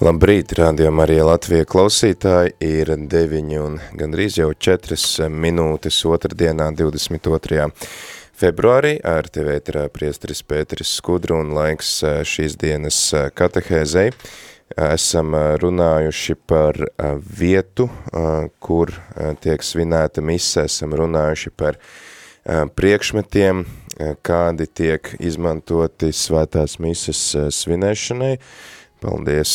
Labrīt, rādījumā arī Latvija klausītāji ir 9 un gandrīz jau 4 minūtes otrdienā 22. februārī ar TV ēterā priesteris Pēteris Skudru un laiks šīs dienas katehēzei. Esam runājuši par vietu, kur tiek svinēta mise, esam runājuši par priekšmetiem, kādi tiek izmantoti svētās mises svinēšanai, Paldies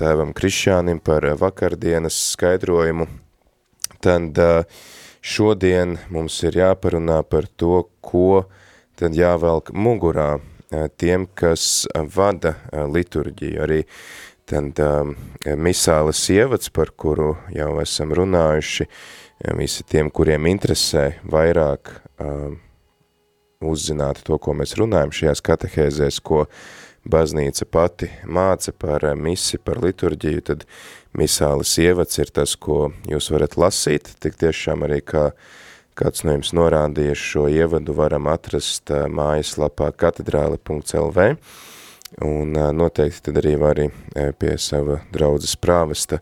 tēvam Krišānim par vakardienas skaidrojumu. Tad šodien mums ir jāparunā par to, ko tad jāvelk mugurā tiem, kas vada liturģiju. Arī tad misāles ievads, par kuru jau esam runājuši, visi tiem, kuriem interesē vairāk uzzināt to, ko mēs runājam šajās katehēzēs, ko baznīca pati māca par eh, misi, par liturģiju, tad misāles ievads ir tas, ko jūs varat lasīt, tik tiešām arī kā kāds no jums norādījies šo ievadu varam atrast eh, mājaslapā katedrāli.lv, un eh, noteikti tad arī vari pie sava draudzes prāvesta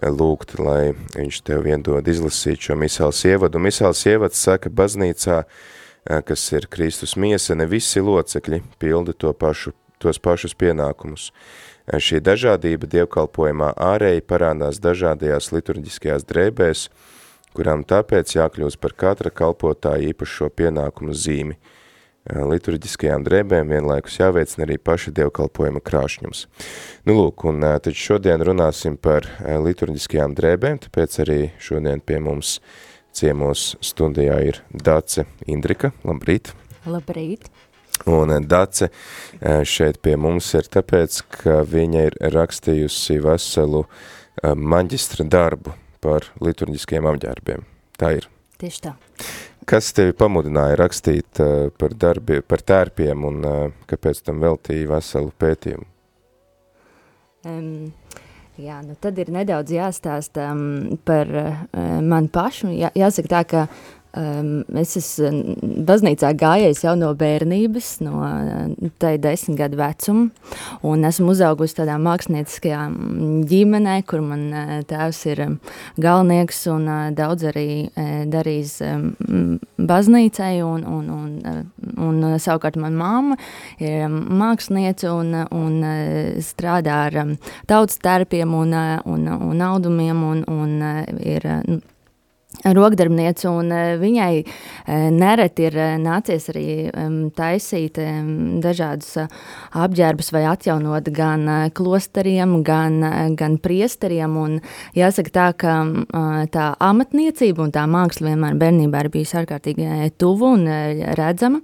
lūgt, lai viņš tev iedod izlasīt šo misāles ievadu. Misāles ievads saka, baznīcā, kas ir Kristus miesa, ne visi locekļi pilda to pašu tos pašus pienākumus. Šī dažādība dievkalpojumā ārēji parādās dažādajās liturģiskajās drēbēs, kurām tāpēc jākļūst par katra kalpotāja īpašo pienākumu zīmi. Liturģiskajām drēbēm vienlaikus jāveicina arī paša dievkalpojuma krāšņums. Nu lūk, un tad šodien runāsim par liturģiskajām drēbēm, tāpēc arī šodien pie mums ciemos studijā ir Dace Indrika. Labrīt! Labrīt! Un Dace eh, šeit pie mums ir tāpēc, ka viņa ir rakstījusi veselu eh, maģistra darbu par liturģiskiem apģērbiem. Tā ir. Tieši tā. Kas tevi pamudināja rakstīt par, darbi, par tērpiem un kāpēc tam veltīja veselu pētījumu? Um, jā, nu tad ir nedaudz jāstāsta um, par uh, mani pašu. Jā, jāsaka tā, ka Um, es esmu baznīcā gājējis jau no bērnības, no tai desmit gadu vecuma, un esmu uzaugusi tādā mākslinieckajā ģimenē, kur man tēvs ir galvenieks un daudz arī darījis baznīcai, un, un, un, un savukārt man mamma ir māksliniece un, un strādā ar tautas terpiem un, un, un audumiem un, un ir rokdarbniece, un eh, viņai eh, nereti ir eh, nācies arī taisīt dažādus apģērbus vai atjaunot gan klosteriem, gan, gan priesteriem, un jāsaka tā, ka tā amatniecība un tā māksla vienmēr bērnībā ir bijusi ārkārtīgi tuvu un redzama,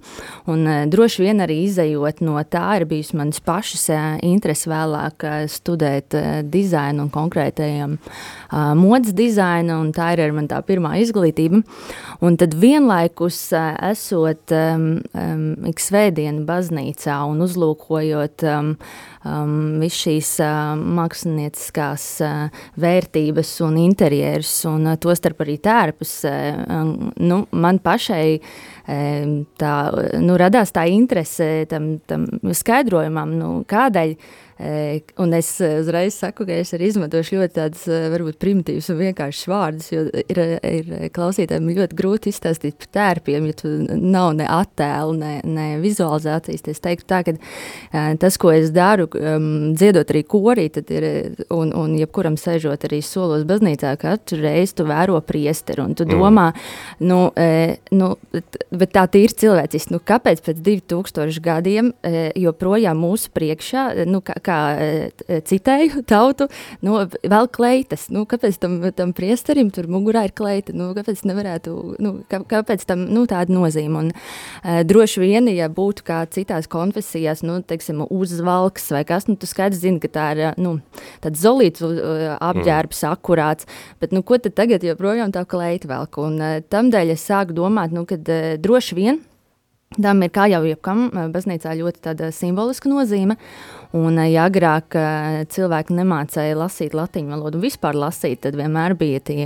un droši vien arī izējot no tā ir bijusi manas pašas interesi vēlāk studēt dizainu un konkrētajiem modas dizainu, un tā ir arī man tā pirmā pirmā izglītība. Un tad vienlaikus esot um, um, ik svētdienu baznīcā un uzlūkojot um, um, visu šīs uh, mākslinieckās uh, vērtības un interjerus, un uh, tostarp arī tērpus, uh, nu, man pašai um, tā, nu, radās tā interese tam, tam skaidrojumam, nu, kādēļ Un es uzreiz saku, ka es arī izmantošu ļoti tādus, varbūt, primitīvus un vienkāršus vārdus, jo ir, ir klausītājiem ļoti grūti izstāstīt par tērpiem, ja tu nav ne attēlu, ne, ne vizualizācijas. Es teiktu tā, ka tas, ko es daru, dziedot arī korī, tad ir, un, un jebkuram sēžot arī solos baznīcā, katru reizi tu vēro priesteru, un tu mm. domā, nu, nu, bet tā tīri cilvēciski, nu, kāpēc pēc 2000 gadiem joprojām mūsu priekšā, nu, kā, kā citēju tautu, nu, vēl kleitas. Nu, kāpēc tam, tam priesterim tur mugurā ir kleita? Nu, kāpēc nevarētu, nu, kā, kāpēc tam nu, tāda nozīme? Un, uh, droši vien, ja būtu kā citās konfesijās, nu, teiksim, uzvalks vai kas, nu, tu skaidrs zini, ka tā ir, nu, tāds zolīts uh, apģērbs mm. akurāts, bet, nu, ko tad tagad joprojām tā kleita velk? Un uh, tamdēļ es sāku domāt, nu, kad uh, droši vien, Tam ir kā jau jebkam baznīcā ļoti tāda simboliska nozīme. Un, ja agrāk cilvēki nemācīja lasīt latviešu valodu, vispār lasīt, tad vienmēr bija tie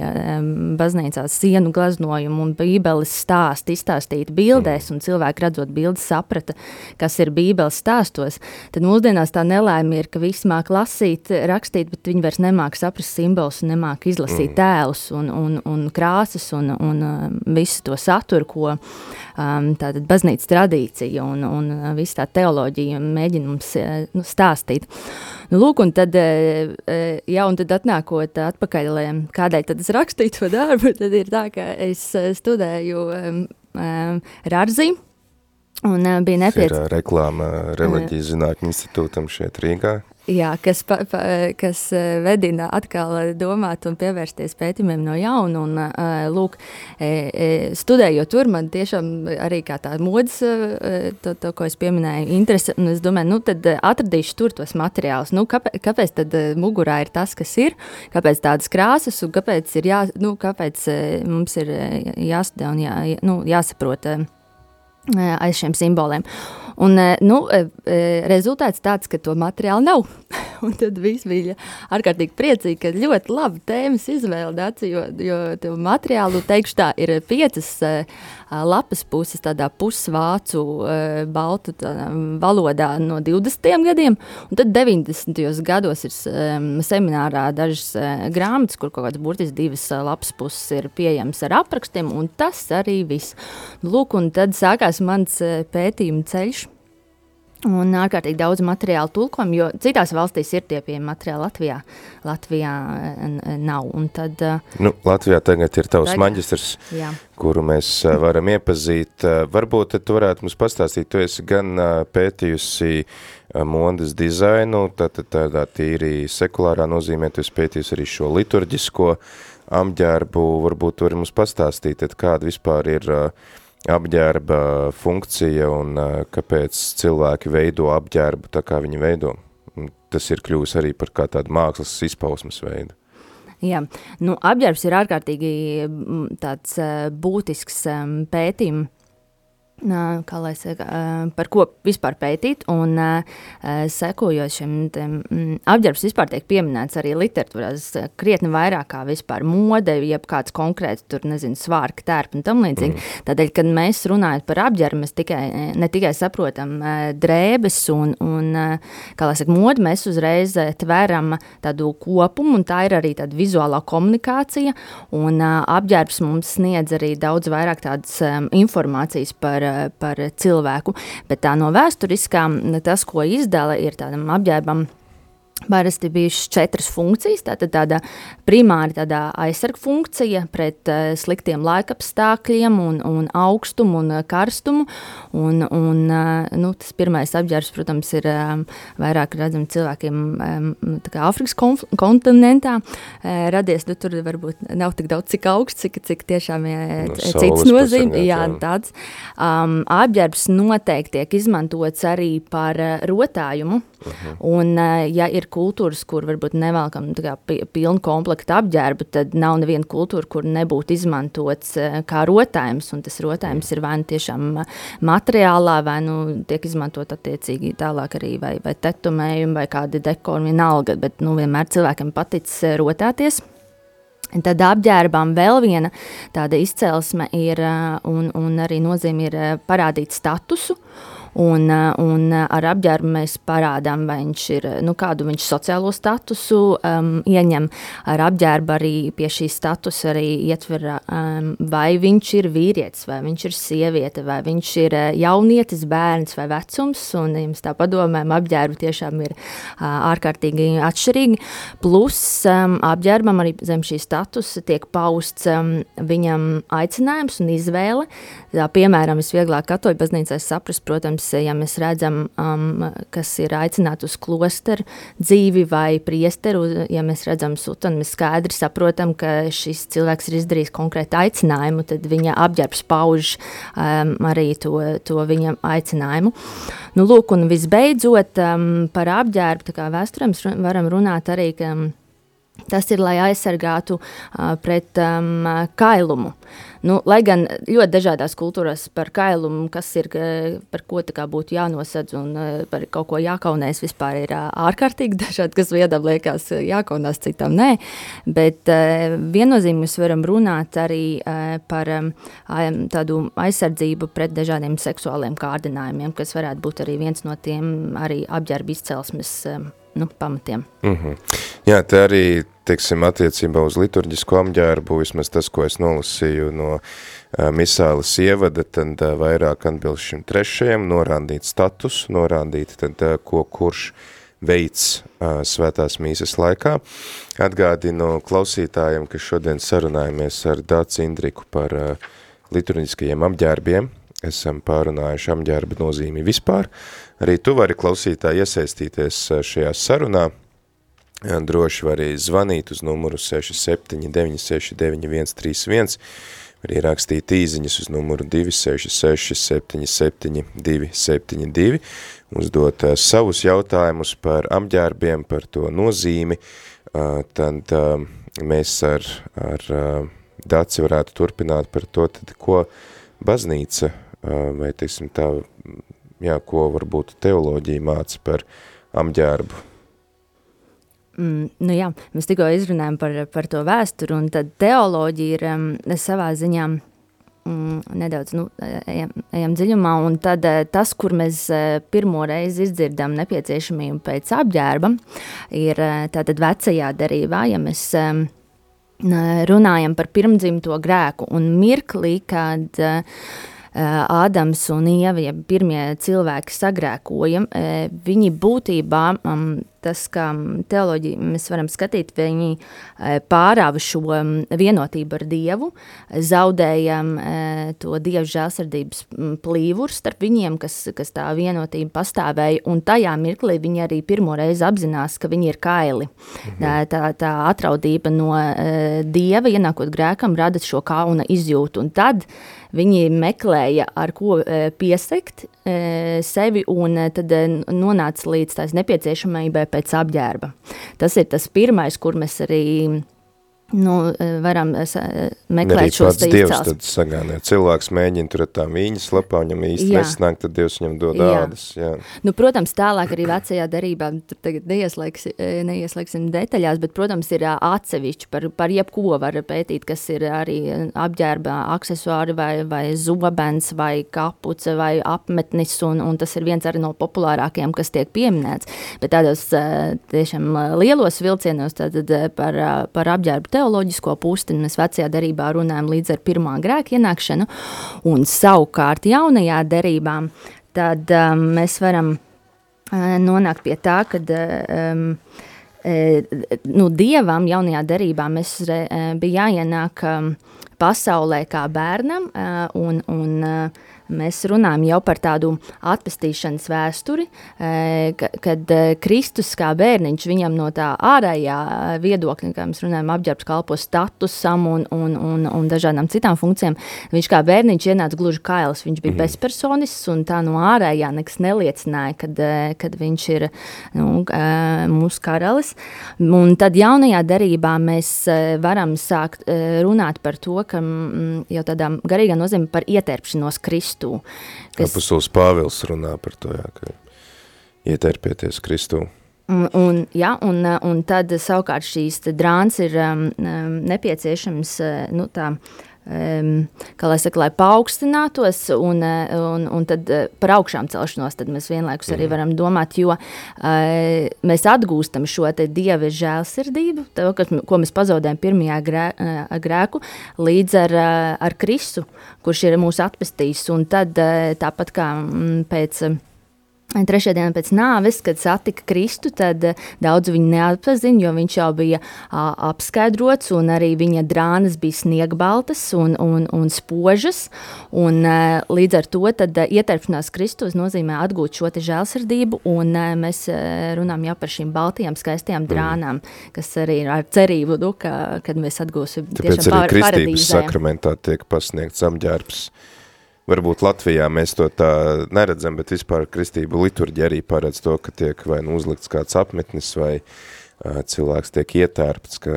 baznīcās sienu glaznojumi un bībeles stāsti izstāstīti bildēs, un cilvēki redzot bildes saprata, kas ir bībeles stāstos. Tad mūsdienās tā nelaime ir, ka visi māk lasīt, rakstīt, bet viņi vairs nemāk saprast simbolus un nemāk izlasīt mm. tēlus un, un, un krāsas un, un visu to saturu, ko um, tātad baznīcas tradīcija un, un visa tā teoloģija mēģina mums nu, stāstīt. Nu, lūk, un tad, eh, jā, un tad atnākot atpakaļ, kādēļ tad es rakstīju to darbu, tad ir tā, ka es studēju um, um, Rārzī, un uh, bija nepieciešams. Ir reklāma reliģijas zinātņu institūtam šeit Rīgā. Jā, kas, pa, pa, kas eh, vedina atkal domāt un pievērsties pētījumiem no jauna. Un, uh, lūk, studējot tur, man tiešām arī tā modas, to, to, ko es pieminēju, interese. Es domāju, nu tad atradīšu tur tos materiālus. Nu, kāpēc, kāpēc tad mugurā ir tas, kas ir? Kāpēc tādas krāsas un kāpēc, ir jā, nu, kāpēc mums ir jāstudē un jā, nu, jāsaprot aiz šiem simboliem? Un, eh, nu, eh, eh, rezultāts tāds, ka to materiālu nav. un tad viss bija ārkārtīgi priecīgi, ka ļoti labi tēmas izvēle, Daci, jo, jo materiālu, teikšu tā, ir piecas lapas puses tādā pusvācu baltu tā, valodā no 20. gadiem, un tad 90. gados ir seminārā dažas grāmatas, kur kaut kāds burtiski divas lapas puses ir pieejams ar aprakstiem, un tas arī viss. Lūk, un tad sākās mans pētījuma ceļš Un ārkārtīgi daudz materiālu tulkojumu, jo citās valstīs ir tie pieejami materiāli. Latvijā, Latvijā nav. Un tad, nu, Latvijā tagad ir tavs tagad, maģistrs, jā. kuru mēs varam iepazīt. Varbūt tu varētu mums pastāstīt, tu esi gan pētījusi mondas dizainu, tātad tādā tīri sekulārā nozīmē, tu esi pētījusi arī šo liturģisko apģērbu. Varbūt tu vari mums pastāstīt, kāda vispār ir uh, apģērba funkcija un kāpēc cilvēki veido apģērbu tā, kā viņi veido. Tas ir kļuvis arī par kā tādu mākslas izpausmes veidu. Jā, nu, apģērbs ir ārkārtīgi tāds būtisks pētījums kā lai saka, par ko vispār pētīt. Un sekojot šim apģērbs vispār tiek pieminēts arī literatūrā, krietni vairāk kā vispār mode, jeb kāds konkrēts tur, nezinu, svārka tērp un tam līdzīgi. Mm. Tādēļ, kad mēs runājam par apģērbu, mēs tikai, ne tikai saprotam drēbes un, un kā lai saka, modi, mēs uzreiz tveram tādu kopumu, un tā ir arī tāda vizuālā komunikācija, un apģērbs mums sniedz arī daudz vairāk tādas informācijas par par cilvēku. Bet tā no vēsturiskām, tas, ko izdala, ir tādam apģērbam Parasti bijušas četras funkcijas. Tātad tāda primāri tāda aizsarga funkcija pret uh, sliktiem laikapstākļiem, un, un augstumu un uh, karstumu. Un, un, uh, nu, tas pirmais apģērbs, protams, ir um, vairāk redzams cilvēkiem um, Āfrikas kontinentā. Uh, radies, nu, tur varbūt nav tik daudz, cik augsts, cik, cik tiešām no, cits nozīme. Jā, tāds. Um, apģērbs noteikti tiek izmantots arī par rotājumu. Uh -huh. Un, ja ir kultūras, kur varbūt nevelkam kā, pilnu komplektu apģērbu, tad nav neviena kultūra, kur nebūtu izmantots eh, kā rotājums. Un tas rotājums ir vai nu tiešām materiālā, vai nu tiek izmantot attiecīgi tālāk arī vai, vai tetumējumi vai kādi dekori, vienalga, bet nu, vienmēr cilvēkam paticis eh, rotāties. Tad apģērbām vēl viena tāda izcelsme ir, eh, un, un arī nozīme ir parādīt statusu. Uh, Un, eh, un eh, ar apģērbu mēs parādām, vai viņš ir, nu, kādu viņš sociālo statusu um, ieņem. Ar apģērbu arī pie šī statusa arī ietver, um, vai viņš ir vīrietis, vai viņš ir sieviete, vai viņš ir eh, jaunietis, bērns vai vecums. Un jums tā padomēm apģērbu tiešām ir uh, ārkārtīgi atšķirīgi. Plus um, apģērbam arī zem šī statusa tiek pausts um, viņam aicinājums un izvēle. Tā, piemēram, visvieglāk katoļu baznīcā saprast, protams, protams, ja mēs redzam, um, kas ir aicināti uz klosteru dzīvi vai priesteru, ja mēs redzam sutanu, mēs skaidri saprotam, ka šis cilvēks ir izdarījis konkrētu aicinājumu, tad viņa apģērbs pauž um, arī to, to viņa aicinājumu. Nu, lūk, un visbeidzot um, par apģērbu, tā kā vēsturēm varam runāt arī, ka um, Tas ir, lai aizsargātu uh, pret um, kailumu. Nu, lai gan ļoti dažādās kultūrās par kailumu, kas ir, par ko būtu jānosedz un uh, par kaut ko jākaunēs, vispār ir uh, ārkārtīgi dažādi, kas viedam liekas jākaunās, citam nē. Bet viennozīmīgi mēs varam runāt arī par tādu aizsardzību pret dažādiem seksuāliem kārdinājumiem, kas varētu būt arī viens no tiem arī apģērba izcelsmes nu, pamatiem. Mm -hmm. Jā, te arī, teiksim, attiecībā uz liturģisko apģērbu, vismaz tas, ko es nolasīju no uh, misāles ievada, tad uh, vairāk atbilst šim trešajam, norādīt status, norādīt, tad, uh, ko kurš veids uh, svētās mīsas laikā. Atgādinu klausītājiem, ka šodien sarunājamies ar Dāci Indriku par uh, liturģiskajiem apģērbiem, esam pārunājuši apģērba nozīmi vispār, Arī tu vari klausītāji iesaistīties šajā sarunā, droši var arī zvanīt uz numuru 67969131, var ierakstīt īziņas uz numuru 266 77 272, uzdot savus jautājumus par apģērbiem, par to nozīmi, tad mēs ar, ar Daci varētu turpināt par to, tad, ko baznīca vai, teiksim, tā jā, ko varbūt teoloģija māca par apģērbu? Mm, nu jā, mēs tikko izrunājam par, par to vēsturi, un tad teoloģija ir um, savā ziņā mm, nedaudz nu, ejam, ejam dziļumā, un tad tas, kur mēs pirmo reizi izdzirdam nepieciešamību pēc apģērba, ir tātad vecajā derībā, ja mēs um, runājam par pirmdzimto grēku un mirklī, kad uh, Ādams un Ieva, ja pirmie cilvēki sagrēkoja, viņi būtībā um, tas, kā teoloģija mēs varam skatīt, viņi e, pārāva šo vienotību ar Dievu, zaudējam e, to Dieva žēlsardības plīvuru starp viņiem, kas, kas tā vienotība pastāvēja, un tajā mirklī viņi arī pirmo reizi apzinās, ka viņi ir kaili. Mhm. Tā, tā, tā atraudība no Dieva, ienākot grēkam, rada šo kauna izjūtu, un tad viņi meklēja, ar ko piesekt sevi, un tad nonāca līdz tās nepieciešamībai pēc apģērba. Tas ir tas pirmais, kur mēs arī nu, e, varam e, e, meklēt šos te izcels. Dievs tad sagānē. Cilvēks mēģina tur tā mīņas lapā, viņam īsti jā. nesnāk, tad Dievs viņam dod jā. ādas. Jā. Nu, protams, tālāk arī vecajā darībā, tur tagad neieslēgs, neieslēgsim detaļās, bet, protams, ir atsevišķi par, par jebko var pētīt, kas ir arī apģērba aksesuāri vai, vai zobens vai kapuce vai apmetnis, un, un tas ir viens arī no populārākajiem, kas tiek pieminēts. Bet tādos tiešām lielos vilcienos tad par, par apģērbu teoloģisko pusi, mēs vecajā derībā runājam līdz ar pirmā grēka ienākšanu, un savukārt jaunajā derībā tad um, mēs varam uh, nonākt pie tā, ka um, uh, nu, dievam jaunajā derībā mēs, uh, bija jāienāk um, pasaulē kā bērnam, uh, un, un uh, mēs runājam jau par tādu atpestīšanas vēsturi, e, kad e, Kristus kā bērniņš viņam no tā ārējā viedokļa, kā mēs runājam, apģērbs kalpo statusam un, un, un, un dažādām citām funkcijām, viņš kā bērniņš ienāca gluži kails, viņš bija mm. bezpersonisks un tā no ārējā nekas neliecināja, kad, e, kad viņš ir nu, mūsu karalis. Un tad jaunajā darībā mēs varam sākt runāt par to, ka mm, jau tādā garīgā nozīmē par ietērpšanos Kristu Kristū. Kas... Apustuls Pāvils runā par to, jā, ka ieterpieties Kristū. Un, un, ja, un, un tad savukārt šīs drāns ir um, um nepieciešams, uh, nu tā, uh, kā lai saka, lai paaugstinātos un, eh, un, un tad uh, par augšām celšanos, tad mēs vienlaikus arī mhm. varam domāt, jo uh, mēs atgūstam šo te dieva žēlsirdību, to, kas, ko mēs pazaudējam pirmajā grē, grēku, līdz ar, ar Kristu, kurš ir mūs atpestījis, un tad tāpat kā pēc Trešajā dienā pēc nāves, kad satika Kristu, tad uh, daudz viņu neatpazina, jo viņš jau bija uh, apskaidrots, un arī viņa drānas bija sniegbaltas un, un, un spožas. Un, uh, līdz ar to tad, uh, ieterpšanās Kristus nozīmē atgūt šo žēlsirdību, un uh, mēs uh, runājam jau par šīm baltajām, skaistajām mm. drānām, mm. kas arī ir ar cerību, du, ka, kad mēs atgūsim Tāpēc arī Kristības sakramentā tiek pasniegts apģērbs. Varbūt Latvijā mēs to tā neredzam, bet vispār kristību liturģi arī paredz to, ka tiek vai nu uzlikts kāds apmetnis vai uh, cilvēks tiek ietērpts, ka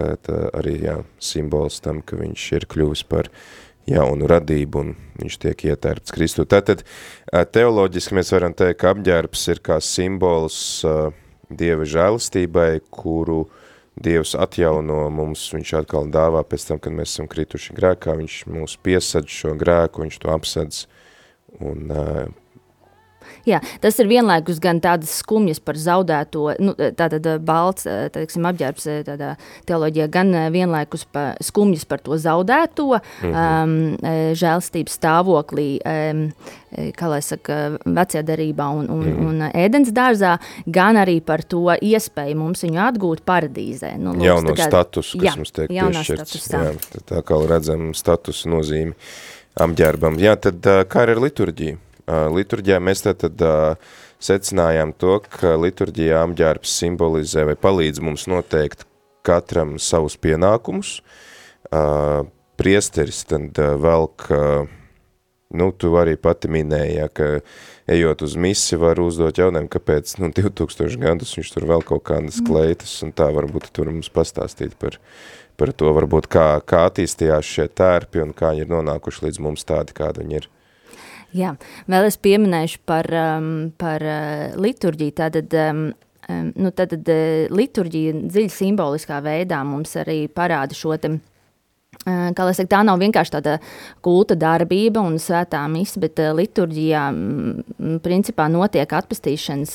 arī jā, simbols tam, ka viņš ir kļuvis par jaunu radību un viņš tiek ietērpts Kristu. Tātad teoloģiski mēs varam teikt, ka apģērbs ir kā simbols uh, Dieva žēlistībai, kuru uh, Dievs atjauno mums, viņš atkal dāvā pēc tam, kad mēs esam krituši grēkā, viņš mūs piesadz šo grēku, viņš to apsedz. Un uh, Jā, tas ir vienlaikus gan tādas skumjas par zaudēto, nu, tātad balts, teiksim, apģērbs tādā teoloģijā, gan vienlaikus pa, skumjas par to zaudēto mm -hmm. um, žēlstības stāvoklī, um, kā lai saka, vecajā darībā un, un, mm. un ēdens dārzā, gan arī par to iespēju mums viņu atgūt paradīzē. Nu, lūks, Jauno kā, statusu, kas jā, mums tiek piešķirts. Jā, tā kā redzam statusu nozīmi apģērbam. Jā, tad kā ar liturģiju? Liturģijā mēs tātad secinājām to, ka liturģijā apģērbs simbolizē vai palīdz mums noteikt katram savus pienākumus. Priesteris tad velk, nu, tu arī pati minēji, ja, ka ejot uz misi var uzdot jautājumu, kāpēc, nu, 2000 gadus viņš tur vēl kaut kādas mm. kleitas, un tā varbūt tur mums pastāstīt par, par to, varbūt kā, kā attīstījās šie tērpi un kā viņi ir nonākuši līdz mums tādi, kādi viņi ir. Jā, vēl es pieminēšu par, um, par uh, liturģiju. Tātad, um, um, nu, tātad uh, liturģija dziļi simboliskā veidā mums arī parāda šo te, uh, kā lai saka, tā nav vienkārši tāda kulta darbība un svētā misa, bet uh, liturģijā mm, principā notiek atpestīšanas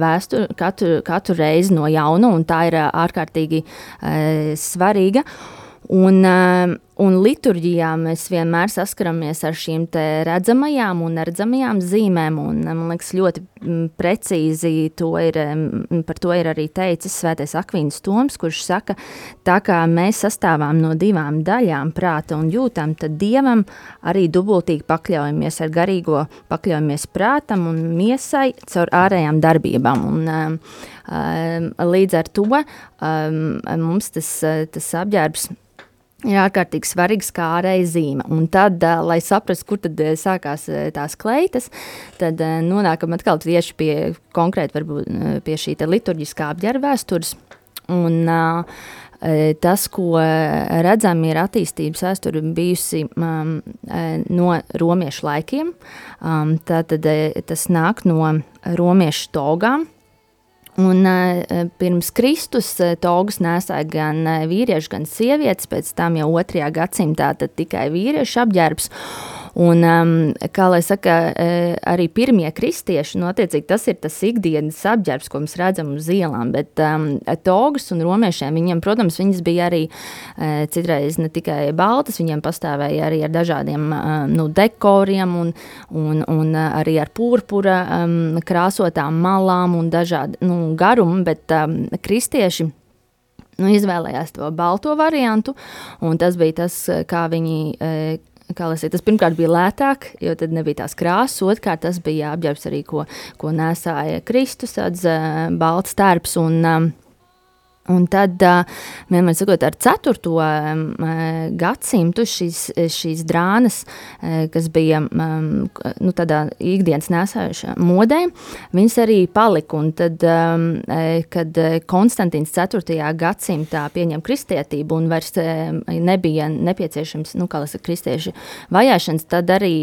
vēsturi katru, katru reizi no jauna, un tā ir ārkārtīgi svarīga. Uh, Un liturģijā mēs vienmēr saskaramies ar šīm redzamajām un neredzamajām zīmēm. Un, man liekas, ļoti mm, precīzi to ir, mm, par to ir arī teicis Svētais Akvīns Toms, kurš saka, tā kā mēs sastāvām no divām daļām, prāta un jūtam, tad Dievam arī dubultīgi pakļaujamies ar garīgo, pakļaujamies prātam un miesai caur ārējām darbībām. Un, um, um, līdz ar to um, mums tas, tas apģērbs ir ārkārtīgi svarīgs kā ārēja zīme. Un tad, lai saprastu, kur tad sākās tās kleitas, tad nonākam atkal tieši pie konkrēti varbūt pie šī liturģiskā apģērba vēstures. Un, tas, ko redzam, ir attīstības vēsture bijusi um, no romiešu laikiem. Um, tātad tas nāk no romiešu togām, Un uh, pirms Kristus uh, togus nesāja gan uh, vīrieši, gan sievietes, pēc tam jau otrajā gadsimtā tikai vīriešu apģērbs. Un, um, kā lai saka, uh, arī pirmie kristieši, nu, attiecīgi tas ir tas ikdienas apģērbs, ko mēs redzam uz ielām, bet um, togus un romiešiem, viņiem, protams, viņas bija arī uh, citreiz ne tikai baltas, viņiem pastāvēja arī ar dažādiem uh, nu, dekoriem un, un, un uh, arī ar purpura um, krāsotām malām un dažādu nu, garumu, bet um, kristieši nu, izvēlējās to balto variantu, un tas bija tas, kā viņi kā saka, tas pirmkārt bija lētāk, jo tad nebija tās krāsas, otrkārt tas bija apģērbs arī, ko, ko nesāja Kristus, tāds uh, balts tērps un um, Un tad, vienmēr sakot, ar 4. gadsimtu šīs, šīs drānas, kas bija nu, tādā ikdienas nesājušā modē, viņas arī palika. Un tad, kad Konstantīns 4. gadsimtā pieņem kristietību un vairs nebija nepieciešams, nu, kā lasa, kristieši vajāšanas, tad arī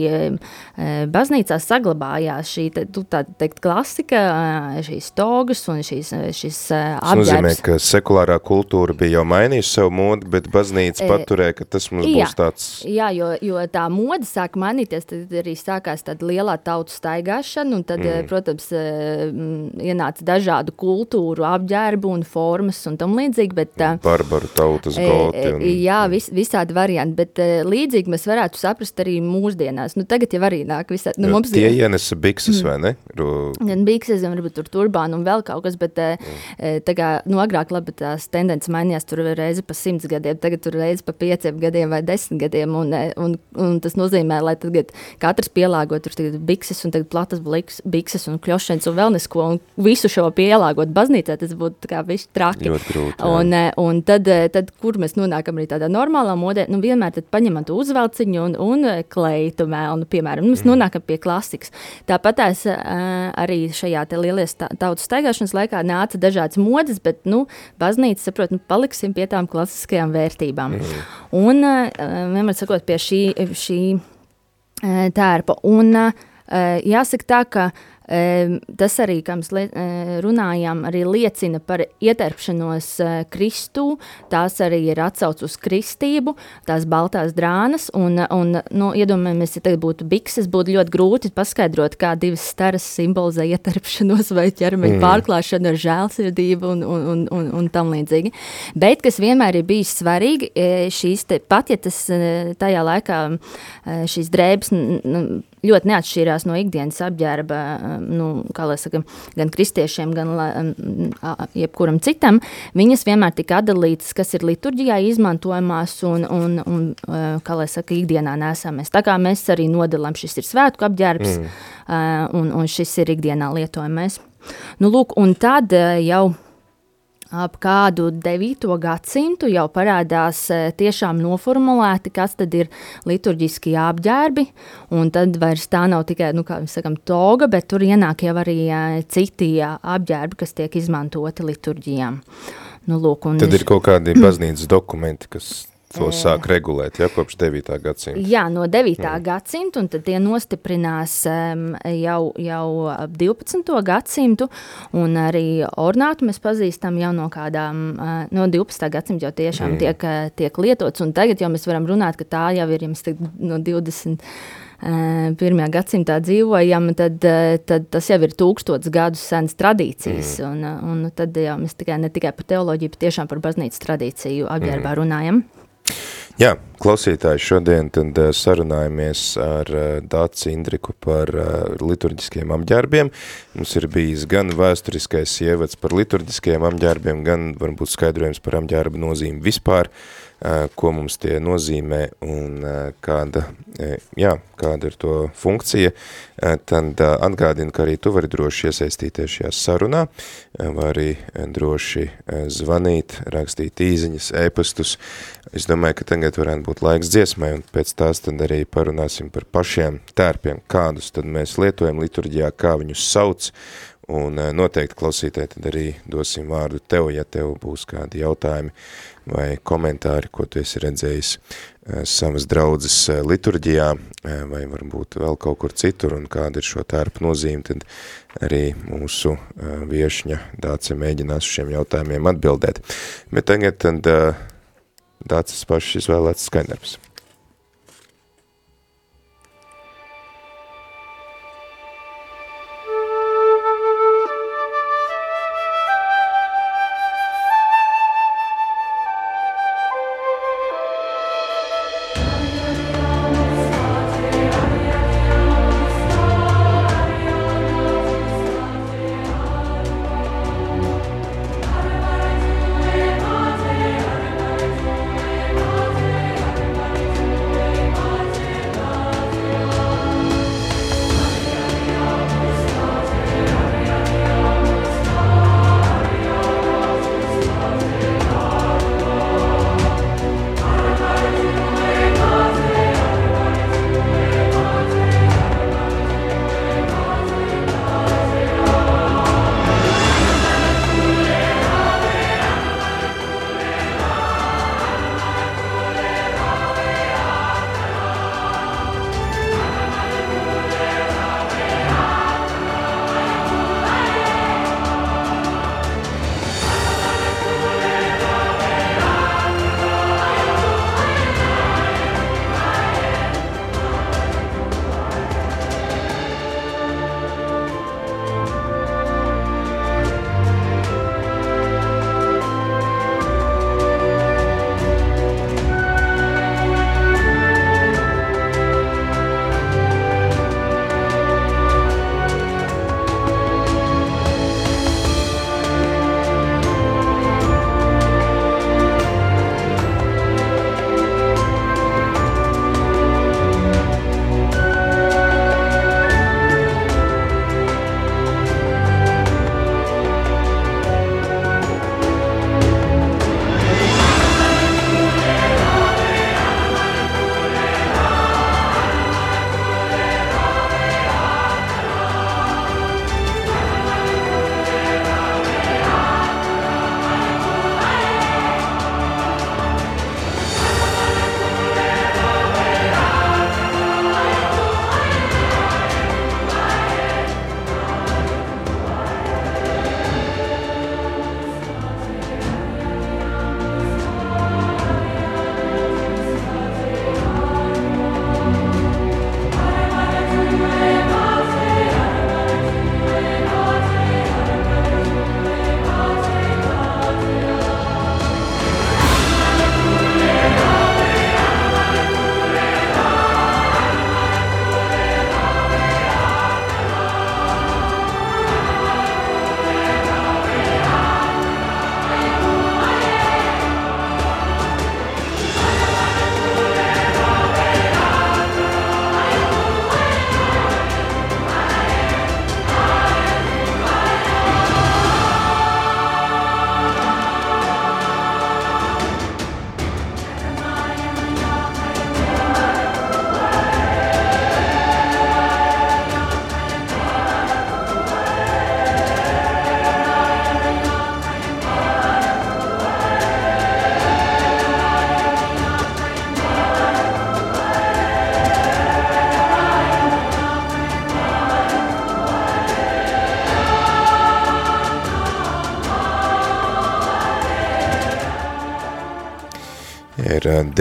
baznīcā saglabājās šī, tā teikt, klasika, šīs togas un šīs, šīs apģērbs sekulārā kultūra bija jau mainījusi savu modu, bet baznīca paturēja, ka tas mums jā, būs tāds... Jā, jo, jo tā moda sāk mainīties, tad arī sākās tāda lielā tautu staigāšana, un tad, mm. protams, ienāca dažādu kultūru, apģērbu un formas un tam līdzīgi, bet... Barbaru tautas goti. Un... Jā, vis, visādi varianti, bet līdzīgi mēs varētu saprast arī mūsdienās. Nu, tagad jau arī nāk visādi. Nu, jo mums tie ir... ienesa bikses, mm. vai ne? Ru... Gan bikses, gan varbūt tur turbānu un vēl kaut kas, bet mm. tā kā, nu, agrāk labi tās tendences mainījās tur reizi pa simts gadiem, tagad tur reizi pa pieciem gadiem vai desmit gadiem, un, un, un tas nozīmē, lai tagad katrs pielāgot tur tagad bikses un platas bliks, bikses un kļošanas un vēl nesko, un visu šo pielāgot baznīcā, tas būtu kā viss traki. Ļoti grūti. Jā. Un, un tad, tad, kur mēs nonākam arī tādā normālā modē, nu vienmēr tad paņemam to uzvelciņu un, un kleitu melnu, piemēram, nu, mēs mm. nonākam pie klasikas. Tāpat tās arī šajā te lielies tautas staigāšanas laikā nāca dažādas modes, bet, nu, baznīca saprot, nu, paliksim pie tām klasiskajām vērtībām. Mm. Un, vienmēr sakot, pie šī, šī tērpa. Un jāsaka tā, ka Tas arī, kā mēs runājām, arī liecina par ieterpšanos Kristū. Tās arī ir atsauc uz kristību, tās baltās drānas. Un, un nu, iedomājamies, ja tagad būtu bikses, būtu ļoti grūti paskaidrot, kā divas staras simbolizē ieterpšanos vai ķermeņa mm. pārklāšanu ar žēlsirdību un, un, un, un, un tam līdzīgi. Bet, kas vienmēr ir bijis svarīgi, šīs te, pat ja tas tajā laikā šīs drēbes ļoti neatšķīrās no ikdienas apģērba, nu, kā lai saka, gan kristiešiem, gan jebkuram citam. Viņas vienmēr tika atdalītas, kas ir liturģijā izmantojamās un, un, un kā lai saka, ikdienā nesāmies. Tā kā mēs arī nodalām, šis ir svētku apģērbs mm. un, un šis ir ikdienā lietojamais. Nu, lūk, un tad jau ap kādu 9. gadsimtu jau parādās e, tiešām noformulēti, kas tad ir liturģiskie apģērbi, un tad vairs tā nav tikai, nu, kā mēs sakam, toga, bet tur ienāk jau arī e, citi apģērbi, kas tiek izmantoti liturģijām. Nu, lūk, tad ir kaut kādi baznīcas dokumenti, kas To sāk regulēt, ja, kopš 9. gadsimta. Jā, no 9. Mm. gadsimta, un tad tie nostiprinās um, jau, jau 12. gadsimtu, un arī ornātu mēs pazīstam jau no kādām, uh, no 12. gadsimta jau tiešām mm. tiek, tiek lietots, un tagad jau mēs varam runāt, ka tā jau ir jums no 20. Uh, pirmajā gadsimtā dzīvojam, tad, uh, tad tas jau ir tūkstots gadus senas tradīcijas. Mm. Un, un tad jau mēs tikai, ne tikai par teoloģiju, bet tiešām par baznīcas tradīciju apģērbā mm. runājam. Jā, klausītāji, šodien tad eh, sarunājamies ar eh, Dāci Indriku par eh, liturģiskiem apģērbiem. Mums ir bijis gan vēsturiskais ievads par liturģiskiem apģērbiem, gan varbūt skaidrojums par apģērba nozīmi vispār. Uh, ko mums tie nozīmē un kāda, jā, kāda ir to funkcija, tad atgādinu, ka arī tu vari droši iesaistīties šajā sarunā, vai arī droši zvanīt, rakstīt īziņas, ēpastus. Es domāju, ka tagad varētu būt laiks dziesmai, un pēc tās tad arī parunāsim par pašiem tērpiem, kādus tad mēs lietojam liturģijā, kā viņus sauc, un noteikti klausītāji tad arī dosim vārdu tev, ja tev būs kādi jautājumi, vai komentāri, ko tu esi redzējis eh, savas draudzes eh, liturģijā, eh, vai varbūt vēl kaut kur citur, un kāda ir šo tērpu nozīme, tad arī mūsu viešņa Dāce mēģinās šiem jautājumiem atbildēt. Bet tagad tad Dāces pašs izvēlēts skaņdarbs.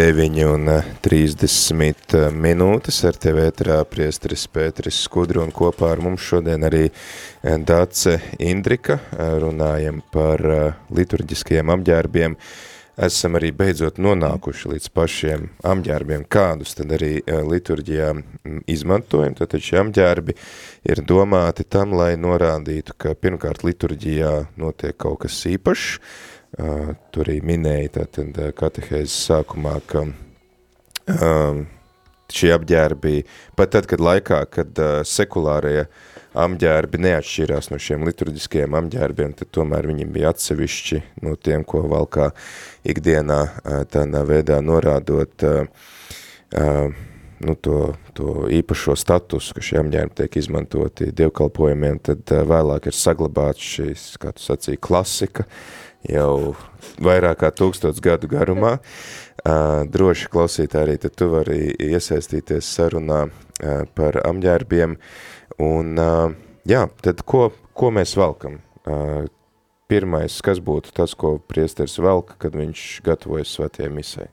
9 un 30 minūtes ar tevi ētrā priesteris Pēteris Skudru un kopā ar mums šodien arī Dace Indrika. Runājam par liturģiskajiem apģērbiem. Esam arī beidzot nonākuši līdz pašiem apģērbiem, kādus tad arī liturģijā izmantojam. Tātad šie apģērbi ir domāti tam, lai norādītu, ka pirmkārt liturģijā notiek kaut kas īpašs, Uh, tur arī minēja tātad katehēzes sākumā, ka uh, šie apģērbi, pat tad, kad laikā, kad uh, sekulārie apģērbi neatšķirās no šiem liturģiskajiem apģērbiem, tad tomēr viņiem bija atsevišķi no tiem, ko valkā ikdienā uh, tādā veidā norādot uh, uh, nu, to, to īpašo statusu, ka šie apģērbi tiek izmantoti dievkalpojumiem, tad vēlāk ir saglabāts šīs, kā tu sacīja, klasika, jau vairāk kā tūkstots gadu garumā. Droši klausīt arī, tad tu vari iesaistīties sarunā par apģērbiem. Un, jā, tad ko, ko mēs valkam? Pirmais, kas būtu tas, ko priesteris velka, kad viņš gatavojas svētajai misai?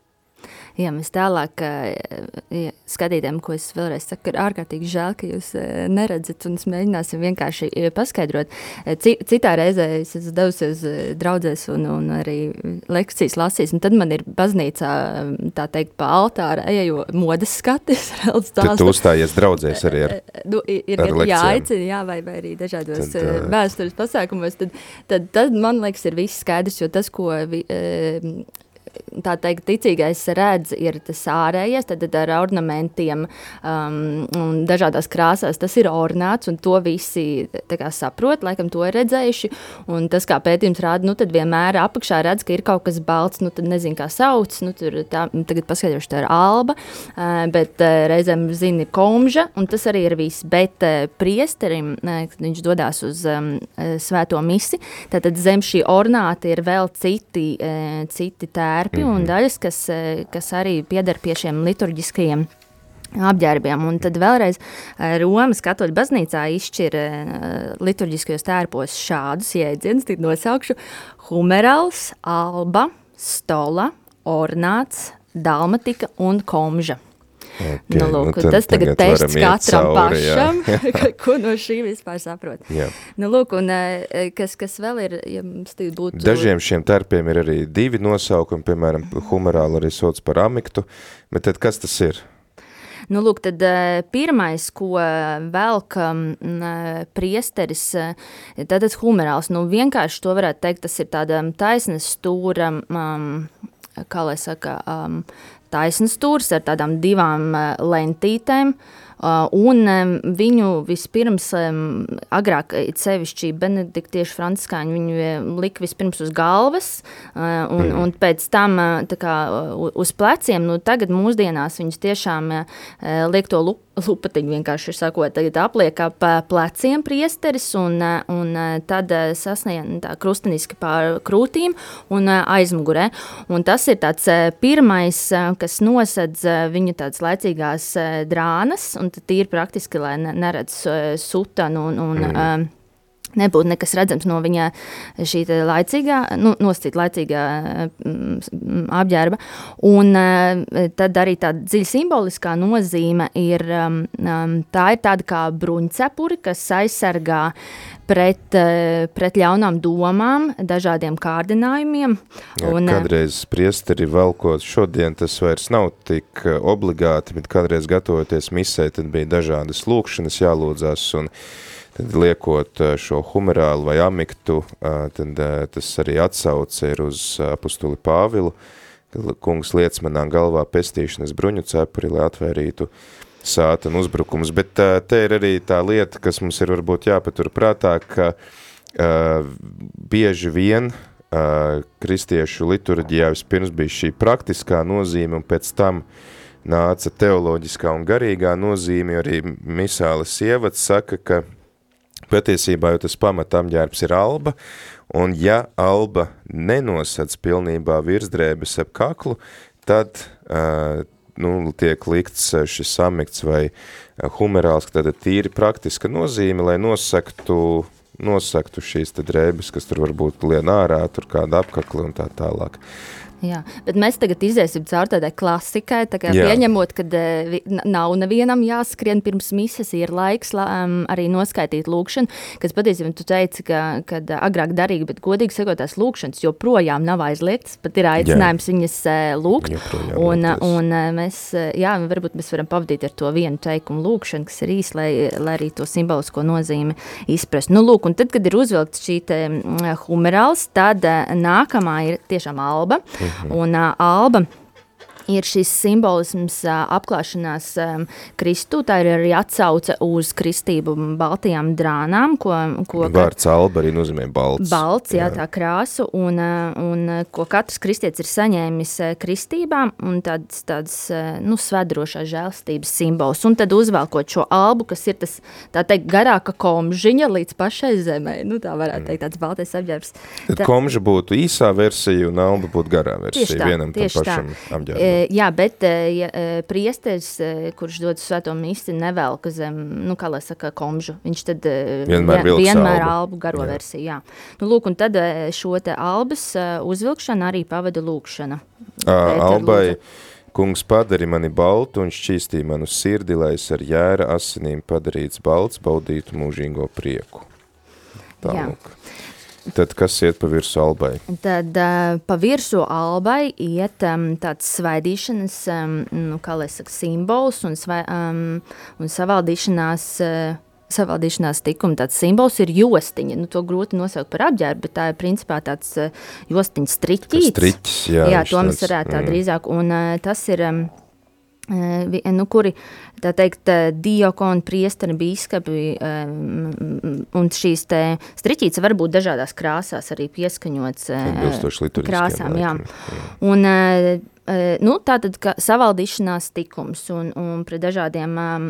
Jā, mēs tālāk ja, skatītājiem, ko es vēlreiz saku, ir ārkārtīgi žēl, ka jūs neredzat, un mēs mēģināsim vienkārši paskaidrot. Citā reizē es esmu devusies draudzēs un, un arī lekcijas lasījis, un tad man ir baznīcā, tā teikt, pa altāra ejo modes skatis. Tad tu uzstājies draudzēs arī ar, nu, ir, ar jā, aicina, jā, vai, vai arī dažādos tad, uh... vēstures pasākumos, tad, tad, tad man liekas ir viss skaidrs, jo tas, ko vi, tā teikt, ticīgais redz, ir tas ārējais, tad, tad ar ornamentiem um, un dažādās krāsās tas ir ornāts, un to visi kā, saprot, laikam to ir redzējuši, un tas, kā pētījums rāda, nu tad vienmēr apakšā redz, ka ir kaut kas balts, nu tad nezinu, kā sauc, nu tur tā, tagad paskaidrošu, tā ir alba, uh, bet uh, reizēm zina ir komža, un tas arī ir viss, bet uh, priesterim, uh, kad viņš dodās uz um, svēto misi, tātad zem šī ornāta ir vēl citi, uh, citi tērpi, mm -hmm. un daļas, kas, eh, kas arī pieder pie šiem liturģiskajiem apģērbiem. Un tad vēlreiz eh, Romas katoļu baznīcā izšķir uh, liturģiskajos tērpos šādus jēdzienus, tik nosaukšu humerals, alba, stola, ornāts, dalmatika un komža. Okay, nu, lūk, nu, tas tagad tests katram cauri, pašam, ko no šī vispār saprot. Jā. Nu, lūk, un eh, kas, kas vēl ir, ja mums būtu... Dažiem šiem terpiem ir arī divi nosaukumi, piemēram, humerāli arī sauc par amiktu, bet tad kas tas ir? Nu, lūk, tad eh, pirmais, ko velk priesteris, eh, tātad humerāls, nu, vienkārši to varētu teikt, tas ir tāda taisnes stūra, um, kā lai saka, um, taisnas stūrs ar tādām divām eh, lentītēm. Uh, un viņu vispirms, agrāk, sevišķi benediktiešu franciskāņi, viņu lika vispirms uz galvas, uh, un, mm. un pēc tam kā, uz pleciem. Nu, tagad mūsdienās viņus tiešām liek to lupu lupatiņu vienkārši sakot, tagad apliek ap pleciem priesteris un, un tad sasnien tā krusteniski pār krūtīm un aizmugurē. Un tas ir tāds pirmais, kas nosedz viņu tāds laicīgās drānas, un tīri praktiski, lai neredz sutanu un, un mm nebūtu nekas redzams no viņa šī laicīgā, nu, nosacīta laicīgā mm, apģērba. Un tad arī tāda dziļa simboliskā nozīme ir, um, tā ir tāda kā bruņcepuri, kas aizsargā uh, pret ļaunām domām, dažādiem kārdinājumiem. Jā, un, kādreiz priesteri valkot, šodien tas vairs nav tik obligāti, bet kādreiz gatavoties misē, tad bija dažādas lūkšanas jālūdzās un tad liekot šo humerālu vai amiktu, tad tas arī atsauce ir uz apustuli Pāvilu, kungs liec manā galvā pestīšanas bruņu cepuri, lai atvērītu sātanu uzbrukums. Bet te ir arī tā lieta, kas mums ir varbūt jāpatur prātā, ka uh, bieži vien uh, kristiešu liturģijā vispirms bija šī praktiskā nozīme un pēc tam nāca teoloģiskā un garīgā nozīme, arī misāles sievats saka, ka Patiesībā jau tas pamata apģērbs ir alba, un ja alba nenosac pilnībā virsdrēbes ap kaklu, tad uh, nu, tiek likts šis samikts vai humerāls, tad tīri praktiska nozīme, lai nosaktu, nosaktu šīs tad drēbes, kas tur varbūt lien ārā, tur kāda apkakli un tā tālāk. Jā, bet mēs tagad iziesim cauri tādai klasikai, tā kā Jā. pieņemot, ka uh, nav nevienam jāskrien pirms mises, ir laiks la, um, arī noskaitīt lūkšanu, kas patiesībā tu teici, ka kad, agrāk darīgi, bet godīgi sakot, tās lūkšanas joprojām nav aizliegtas, pat ir aicinājums jā. viņas uh, lūgt. Un, un uh, mēs, jā, varbūt mēs varam pavadīt ar to vienu teikumu lūkšanu, kas ir īsi, lai, lai arī to simbolisko nozīmi izprast. Nu, lūk, un tad, kad ir uzvilkts šī te, mm, humerāls, tad nākamā ir tiešām alba. Un uh, alba ir šis simbolisms apklāšanās um, Kristu. Tā ir arī atsauce uz kristību baltajām drānām, ko, ko Vārds alba arī nozīmē balts. Balts, jā, jā. tā krāsa, un, un ko katrs kristietis ir saņēmis uh, kristībā, un tāds, tāds nu, svedrošās žēlstības simbols. Un tad uzvelkot šo albu, kas ir tas, tā teikt, garāka komžiņa līdz pašai zemē, nu, tā varētu teikt, tāds baltais apģērbs. Tad Tā- komža būtu īsā versija un alba būtu garā versija. Tā, vienam tam tieši tā. pašam apģērbam. E, Jā, bet e, ja, e, priesteris, kurš dod svēto misi, nevelk zem, nu, kā lai saka, komžu. Viņš tad Vienmēr vien- vilks vienmēr albu. albu garo Jā. versiju, jā. Nu, lūk, un tad šo te albas uzvilkšanu arī pavada lūkšana. Ā, Albai, lūdzu. kungs padari mani baltu un šķīstī manu sirdi, lai es ar jēra asinīm padarīts balts baudītu mūžīgo prieku. Tā, Jā. Tad kas iet pa virsu Albai? Tad uh, pa virsmu albai iet um, tāds svaidīšanas, um, nu, kā lai saka, simbols un, svai, um, un savaldīšanās. Uh, Savaldīšanās tikuma tāds simbols ir jostiņa. Nu, to grūti nosaukt par apģērbu, bet tā ir principā tāds uh, jostiņa striķis. Striķis, jā. jā to mēs varētu tā mm. drīzāk. Un tas ir, um, nu, kuri, tā teikt, diakoni, priesteri, bīskapi, um, un šīs te striķītes var būt dažādās krāsās arī pieskaņots krāsām, jā. Un, nu, tā tad savaldīšanās tikums un, un pret dažādiem um,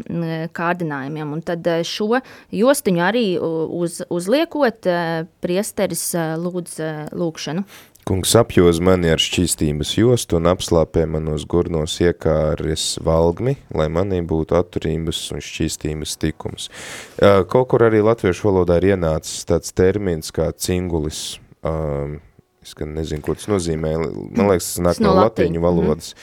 kārdinājumiem. Un tad šo jostiņu arī uz, uzliekot, priesteris lūdz lūkšanu. Kungs apjoz mani ar šķīstības jostu un apslāpē manos gurnos iekāres valgmi, lai manī būtu atturības un šķīstības tikums. Kaut kur arī latviešu valodā ir ienācis tāds termins kā cingulis. Es gan nezinu, ko tas nozīmē. Man liekas, tas nāk no no, latīņu, valodas.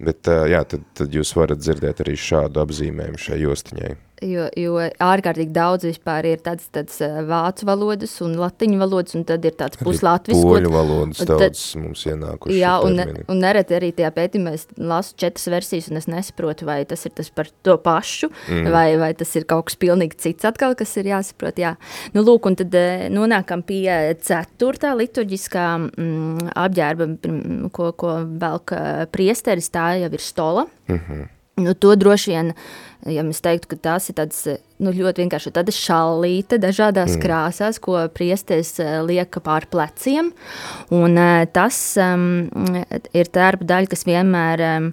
Bet ā, jā, tad, tad jūs varat dzirdēt arī šādu apzīmējumu šai jostiņai. Jo, jo ārkārtīgi daudz vispār ir tāds, tāds uh, vācu valodas un latiņu valodas, un tad ir tāds puslātviskot. Poļu valodas tad- daudz mums ienākuši. Jā, un, termini. un nereti arī tajā pētījumā es lasu četras versijas, un es nesaprotu, vai tas ir tas par to pašu, mm. vai, vai tas ir kaut kas pilnīgi cits atkal, kas ir jāsaprot. Jā. Nu, lūk, un tad eh, nonākam pie ceturtā liturģiskā mm, apģērba, ko, ko velk eh, priesteris, tā jau ir stola. Mm -hmm. Nu, to droši vien, ja mēs teiktu, ka tās ir tādas nu, ļoti vienkārši tāda šallīte dažādās mm. krāsās, ko priesteris eh, liek pār pleciem. Un eh, tas um, ir tērpa daļa, kas vienmēr um,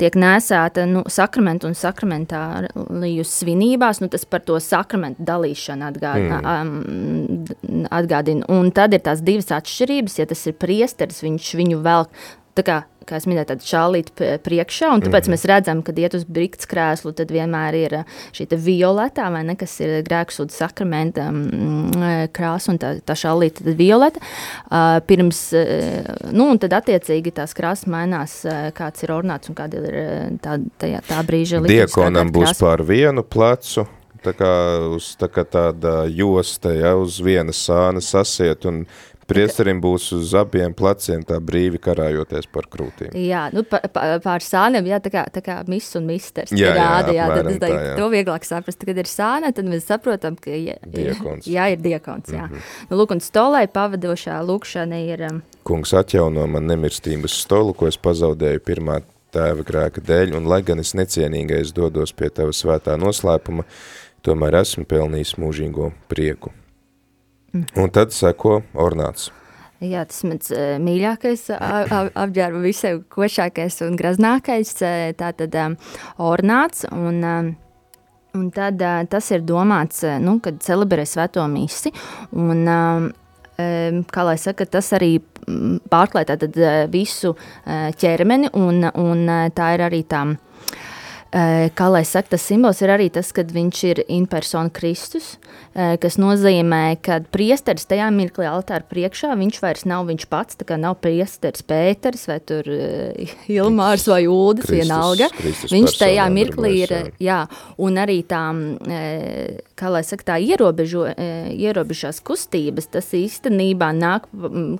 tiek nēsāta nu, sakramentu un sakramentāliju svinībās, nu, tas par to sakramentu dalīšanu atgādina. Mm. Um, atgādina. Un tad ir tās divas atšķirības, ja tas ir priesteris, viņš viņu vēl, tā kā, kā es minēju, tāda šālīta priekšā, un tāpēc mm. mēs redzam, kad iet uz brikts krēslu, tad vienmēr ir uh, šī violetā, vai ne, kas ir grēksūda sakramenta mm, krāsa, un tā, tā šālīta tad violeta. Uh, pirms, uh, nu, un tad attiecīgi tās krāsas mainās, uh, kāds ir ornāts un kāda ir tā, tā, tā brīža liturģiskā Diekonam būs pār vienu plecu, tā kā, uz, tā kā tāda josta, ja, uz viena sāna sasiet, un priesterim būs uz abiem pleciem tā brīvi karājoties par krūtīm. Jā, nu, pa, pa, pār sāniem, jā, tā kā, tā kā miss un misters. Jā, jā, rāda, jā, tad tā, jā. to vieglāk saprast. Kad ir sāna, tad mēs saprotam, ka jā, Diekons. jā ir diekons, jā. Mm -hmm. nu, lūk, un stolai pavadošā lūkšana ir, um, Kungs atjauno man nemirstības stolu, ko es pazaudēju pirmā tēva grēka dēļ, un lai gan es necienīgais dodos pie tava svētā noslēpuma, tomēr esmu pelnījis mūžīgo prieku. Un tad seko ornāts. jā, tas mans uh, mīļākais apģērba visai košākais un graznākais, uh, tā tad um, ornāts, un um, Un tad uh, tas ir domāts, nu, kad celebrē svēto misi. Un, um, kā lai saka, tas arī pārklāj tātad, visu ķermeni, un, un tā ir arī tā. Kā lai saka, tas simbols ir arī tas, kad viņš ir in persona Kristus, kas nozīmē, ka priesteris tajā mirklī altāra priekšā, viņš vairs nav viņš pats, tā kā nav priesteris Pēteris vai tur Ilmārs vai Uldis, vienalga. Kristus viņš tajā mirklī ir, jā, un arī tā, kā lai saka, tā ierobežo, ierobežās kustības, tas īstenībā nāk,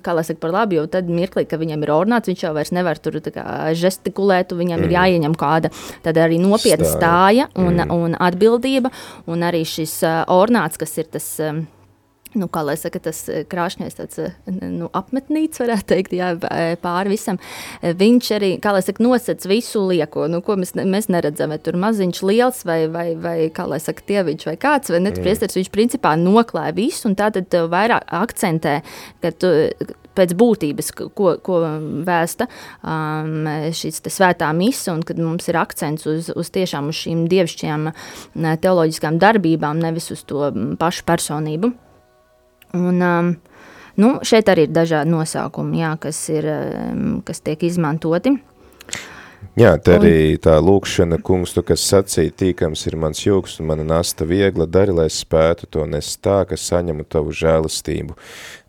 kā lai saka, par labi, jo tad mirklī, ka viņam ir ordināts, viņš jau vairs nevar tur tā kā žestikulēt, un viņam mm. ir jāieņem kāda tad arī nopietna stāja un, mm. un atbildība, un arī šis ornāts, kas ir tas. Nu, kā lai saka, tas krāšņais tāds, nu, apmetnīts, varētu teikt, jā, pāri visam. Viņš arī, kā lai saka, nosec visu lieko, nu, ko mēs, mēs neredzam, vai tur maziņš liels, vai, vai, vai kā lai saka, tieviņš vai kāds, vai net mm. priesteris, viņš principā noklāja visu, un tātad vairāk akcentē, ka tu, pēc būtības, ko, ko vēsta um, šīs svētā mise, un kad mums ir akcents uz, uz tiešām uz šīm dievišķajām teoloģiskām darbībām, nevis uz to pašu personību. Un, um, nu, šeit arī ir dažādi nosaukumi, jā, kas, ir, um, kas tiek izmantoti. Jā, te arī tā lūkšana, kungs, tu, kas sacīja, tīkams ir mans jūgs un mana nasta viegla, dari, lai spētu to nest tā, ka saņemu tavu žēlastību.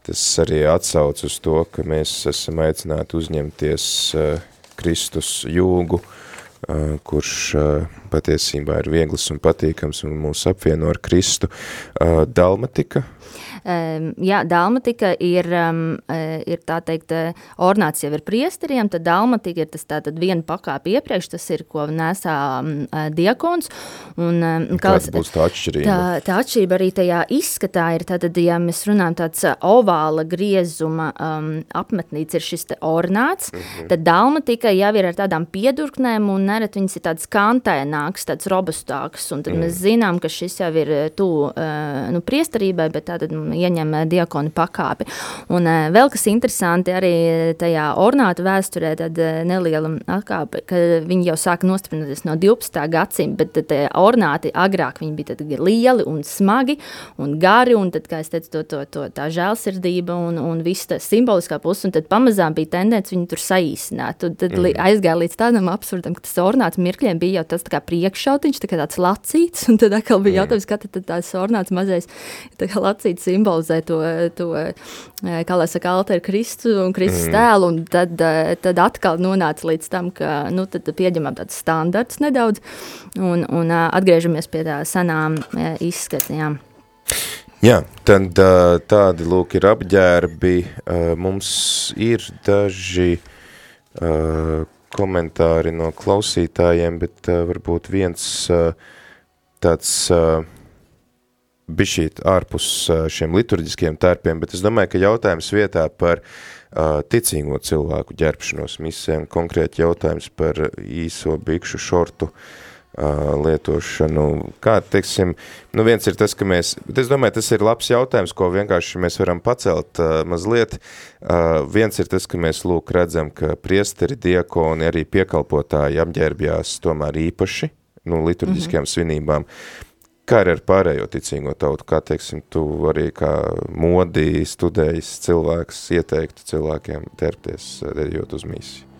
Tas arī atsauc uz to, ka mēs esam aicināti uzņemties uh, Kristus jūgu, uh, kurš uh, patiesībā ir viegls un patīkams un mūs apvieno ar Kristu. Dalmatika, jā, dalmatika ir, um, ir tā teikt, ornāts jau ir priesteriem, tad dalmatika ir tas tātad viena pakāpe iepriekš, tas ir, ko nesā um, diakons. Un, um, Kāda būs tā atšķirība? Tā, tā atšķirība arī tajā izskatā ir, tātad, ja mēs runājam tāds ovāla griezuma um, apmetnīts ir šis te ornāts, mm -hmm. tad dalmatika jau ir ar tādām piedurknēm un neret viņas ir tāds kantēnāks, tāds robustāks, un tad mm. mēs zinām, ka šis jau ir tu, uh, nu, priesterībai, bet tātad ieņem eh, diakonu pakāpi. Un eh, vēl kas interesanti arī tajā ornātu vēsturē, tad eh, neliela atkāpe, ka viņi jau sāka nostiprināties no 12. gadsimta, bet tie ornāti agrāk viņi bija lieli un smagi un gari, un tad, kā es teicu, to, to, to tā žēlsirdība un, un viss tā simboliskā puse, un tad pamazām bija tendence viņu tur saīsināt, un tad mm. aizgāja līdz tādam absurdam, ka tas ornāts mirkļiem bija jau tas tā kā priekššautiņš, tā kā tāds lacīts, un tad atkal bija jautājums, kā tad tās ornāts mazais tā kā lacīts simbolizē to, to eh, kā lai saka, altāru Kristu un Kristus mm. tēlu, un tad, eh, tad atkal nonāca līdz tam, ka, nu, tad pieņemam tāds standarts nedaudz, un, un eh, atgriežamies pie tā senām izskatījām. Jā, tad tādi lūk ir apģērbi, mums ir daži komentāri no klausītājiem, bet varbūt viens tāds bišķīt ārpus šiem liturģiskiem tērpiem, bet es domāju, ka jautājums vietā par uh, ticīgo cilvēku ģērbšanos misēm, konkrēti jautājums par īso bikšu šortu uh, lietošanu. Kā, teiksim, nu viens ir tas, ka mēs, bet es domāju, tas ir labs jautājums, ko vienkārši mēs varam pacelt uh, mazliet. Viens ir tas, ka mēs lūk redzam, ka priesteri, diakoni, arī piekalpotāji apģērbjās tomēr īpaši, nu, liturģiskajām mm -hmm. svinībām. Kā ir ar pārējo ticīgo tautu? Kā, teiksim, tu arī kā modī studējis cilvēks ieteiktu cilvēkiem terpties, ejot uz misiju?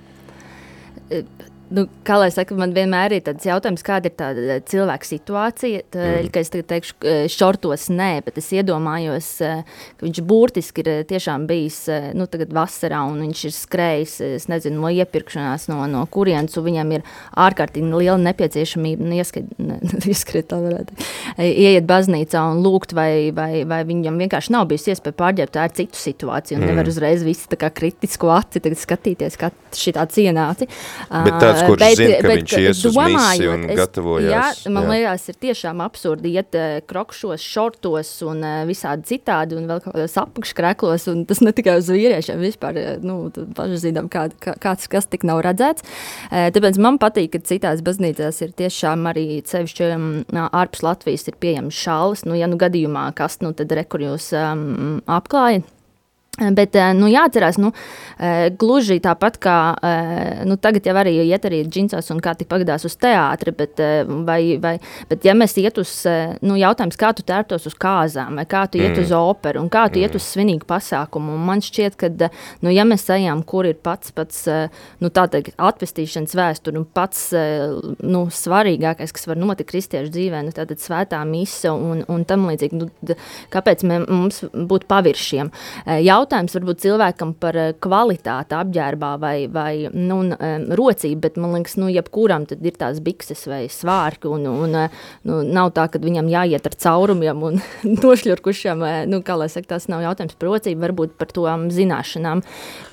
Nu, kā lai saka, man vienmēr ir tāds jautājums, kāda ir tā cilvēka situācija. Tā, mm. Ka es teikšu, eh, šortos nē, bet es iedomājos, eh, ka viņš burtiski ir tiešām bijis nu, vasarā un viņš ir skrējis, es nezinu, no iepirkšanās, no, no kurienes, un viņam ir ārkārtīgi liela nepieciešamība nu, ieskrit, ne, ieskrit, varētu, ieiet baznīcā un lūgt, vai, vai, vai viņam vienkārši nav bijusi iespēja pārģērbt ar citu situāciju, un mm. nevar uzreiz visi tā kā kritisko aci skatīties, kā šī tā cienāci. Bet tā tāds, kurš bet, zina, ka bet, viņš ies uz misiju un es, gatavojās. Jā, man jā. liekas, ir tiešām absurdi iet uh, krokšos, šortos un uh, visādi citādi un vēl kādos apakškreklos, un tas ne tikai uz vīriešiem, vispār, nu, paši zinām, kā, kā, kāds, kas tik nav redzēts. Tāpēc man patīk, ka citās baznīcās ir tiešām arī sevišķi um, ārpus Latvijas ir pieejams šāls, nu, ja nu gadījumā kas, nu, tad re, kur jūs um, apklājat, Bet nu, jāatcerās, nu, gluži tāpat kā nu, tagad jau arī iet arī džinsos un kā tik pagadās uz teātri, bet, vai, vai, bet ja mēs iet uz, nu, jautājums, kā tu tērtos uz kāzām, vai kā tu iet mm. uz operu, un kā tu mm. iet uz svinīgu pasākumu, un man šķiet, ka, nu, ja mēs ejam, kur ir pats, pats, nu, tā teikt, atvestīšanas vēsture, un pats, nu, svarīgākais, kas var notikt kristiešu dzīvē, nu, tātad svētā mise un, un tam līdzīgi, nu, kāpēc mē, mums būt paviršiem? Jaut jautājums varbūt cilvēkam par eh, kvalitāti apģērbā vai, vai nu, rocību, bet man liekas, nu, jebkuram tad ir tās bikses vai svārki, un, un eh, nu, nav tā, ka viņam jāiet ar caurumiem un nošļurkušiem, eh, nu, kā lai saka, tas nav jautājums par rocību, varbūt par to zināšanām,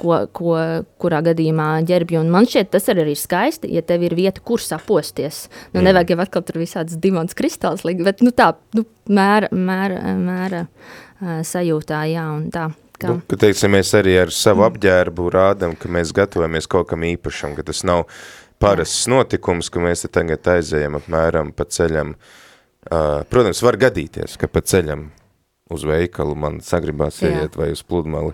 ko, ko, kurā gadījumā ģerbju, un man šķiet, tas arī ir skaisti, ja tev ir vieta, kur saposties, nu, mm. nevajag jau atkal tur visādas dimons kristāls likt, bet, nu, tā, nu, mēra, mēra, mēra sajūtā, jā, un tā. Nu, ka, teiksim, mēs arī ar savu apģērbu rādam, ka mēs gatavojamies kaut kam īpašam, ka tas nav parasts notikums, ka mēs te tagad aizējam apmēram pa ceļam. Uh, protams, var gadīties, ka pa ceļam uz veikalu man sagribās iet vai uz pludmali.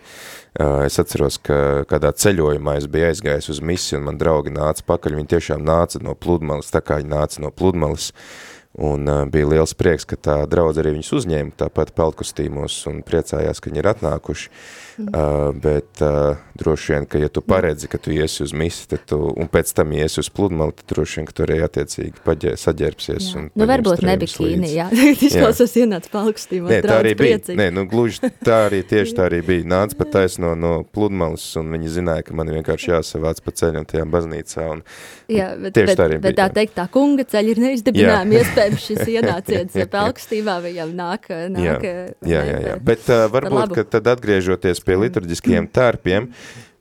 Uh, es atceros, ka kādā ceļojumā es biju aizgājis uz misiju un man draugi nāca pakaļ, viņi tiešām nāca no pludmalas, tā kā viņi nāca no pludmalas. Uh, Un uh, bija liels prieks, ka tā draudz arī viņus uzņēma tāpat peldkostīmos un priecājās, ka viņi ir atnākuši. Uh, bet uh, droši vien, ka ja tu paredzi, ka tu iesi uz misi, tad tu, un pēc tam iesi uz pludmali, tad droši vien, ka tu arī attiecīgi paģē, saģērbsies. Jā. Un nu, varbūt ne bikīni, jā. Izklausās ienāc palkstīmā, Nē, tā arī bija. Priecīgi. Nē, nu, gluži tā arī, tieši tā arī bija. Nāc pa taisno no pludmalas, un viņi zināja, ka man vienkārši jāsavāc pa ceļam tajā baznīcā. Un, jā, bet, tieši bet, tā arī bija. Bet tā teikt, tā kunga ceļa ir neizdibinājumi, iespējams šis ienāciens pelkstībā viņam nāk, nāk. Jā, jā, jā, jā. bet uh, varbūt, ka tad atgriežoties pie liturģiskajiem tērpiem,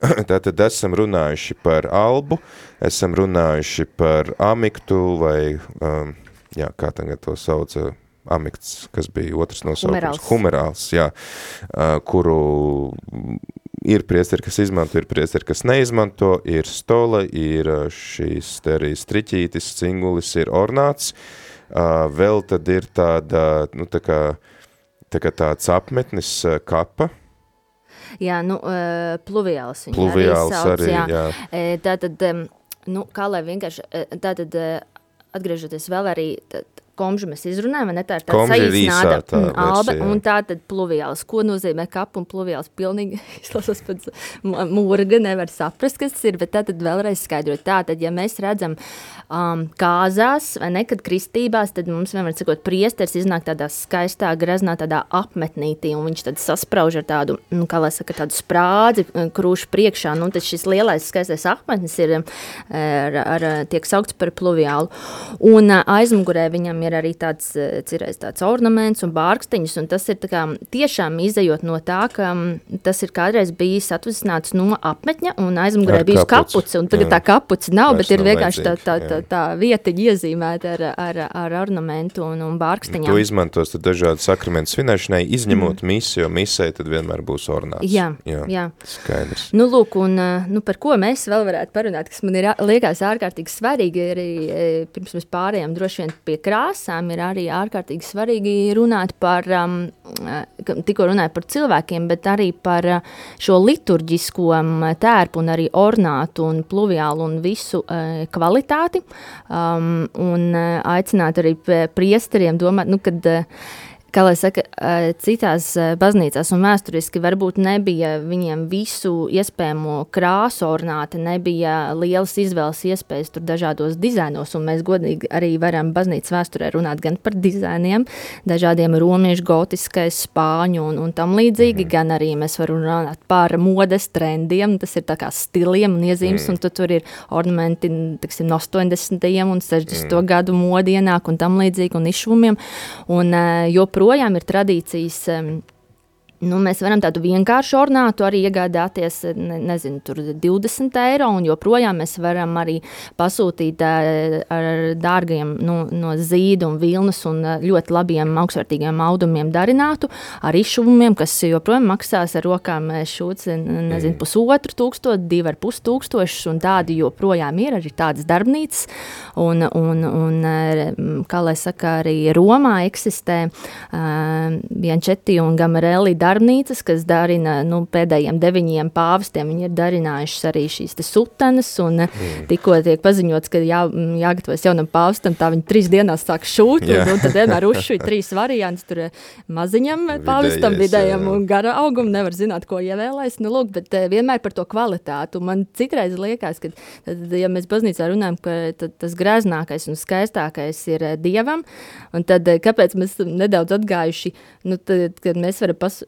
tātad esam runājuši par albu, esam runājuši par amiktu vai, um, jā, kā tagad to sauc, amikts, kas bija otrs nosaukums, humerāls, humerāls jā, uh, kuru ir priesteri, kas izmanto, ir priesteri, kas neizmanto, ir stola, ir šīs te arī striķītis, cingulis, ir ornāts, uh, vēl tad ir tāda, nu tā kā, tā kā tāds apmetnis kapa, Jā, nu, pluviāls viņa pluviāls arī sauc, arī, jā. jā. Tātad, nu, kā lai vienkārši, tātad, atgriežoties vēl arī, tad, komžu mēs izrunājam, ne tā ir tāda saīsināta tā alba, versija. un tā tad pluviāls. Ko nozīmē kap un pluviāls? Pilnīgi izlasas pēc mūrga, nevar saprast, kas tas ir, bet tā tad vēlreiz skaidrot. Tā tad, ja mēs redzam um, kāzās, vai nekad kristībās, tad mums vienmēr sakot, priesters iznāk tādā skaistā, graznā, tādā apmetnītī, un viņš tad sasprauž ar tādu, nu, kā lai saka, tādu sprādzi uh, krūšu priekšā, nu, tad šis lielais skaistais apmetnis ir, uh, ar, ar, tiek saukts par pluviālu. Un uh, aizmugurē viņam ir ir arī tāds eh, cirējs tāds ornaments un bārkstiņus, un tas ir kā, tiešām izējot no tā, ka mm, tas ir kādreiz bijis atvesināts no apmetņa un aizmugurē bijis kapuci, un tagad jā. tā kapuci nav, Vairs bet ir vienkārši tā, tā, tā, tā vietiņa iezīmēta ar, ar, ar ornamentu un, un bārkstiņām. Tu izmantos dažādu sakramentu svinēšanai, izņemot mm. misi, jo misē tad vienmēr būs ornāts. Jā, jā. jā. Skaidrs. Nu, lūk, un eh, nu, par ko mēs vēl varētu parunāt, kas man ir liekas ārkārtīgi svarīgi, arī eh, pirms mēs pārējām droši vien pie krās, krāsām ir arī ārkārtīgi svarīgi runāt par, um, tikko runāju par cilvēkiem, bet arī par uh, šo liturģisko um, tērpu un arī ornātu un pluviālu un visu uh, kvalitāti. Um, un uh, aicināt arī priesteriem domāt, nu, kad uh, kā lai saka, citās baznīcās un vēsturiski varbūt nebija viņiem visu iespējamo krāsu ornāti, nebija lielas izvēles iespējas tur dažādos dizainos, un mēs godīgi arī varam baznīcas vēsturē runāt gan par dizainiem, dažādiem romiešu, gotiskais, spāņu un, un tam līdzīgi, mm. gan arī mēs varam runāt par modes trendiem, tas ir tā kā stiliem un iezīmes, mm. un tu tur ir ornamenti, tiksim, no 80. un 60. Mm. gadu modienāk un tam līdzīgi un izšumiem, un joprojām joprojām ir tradīcijas. Um, Nu, mēs varam tādu vienkāršu ornātu arī iegādāties, ne, nezinu, tur 20 eiro, un joprojām mēs varam arī pasūtīt ar dārgiem nu, no zīda un vilnas un ļoti labiem augstvērtīgiem audumiem darinātu ar izšuvumiem, kas joprojām maksās ar rokām šūts, nezinu, mm. pusotru tūkstoši, divi ar pus tūkstošus, un tādi joprojām ir arī tādas darbnīcas, un, un, un kā lai saka, arī Romā eksistē uh, Biančeti un Gamarelli darbnīcas, kas darina nu, pēdējiem deviņiem pāvestiem. Viņi ir darinājušas arī šīs sutenes, un mm. tikko tiek paziņots, ka jā, jāgatavojas jaunam pāvestam, tā viņi trīs dienās sāk šūt, un, un tad vienmēr uzšuj trīs variants, tur maziņam pāvestam, vidējam un gara augum, nevar zināt, ko ievēlēs, nu lūk, bet vienmēr par to kvalitātu. Man citreiz liekas, ka, tad, ja mēs baznīcā runājam, ka tas greznākais un skaistākais ir Dievam, un tad kāpēc mēs nedaudz atgājuši, nu, tad, kad mēs varam pas,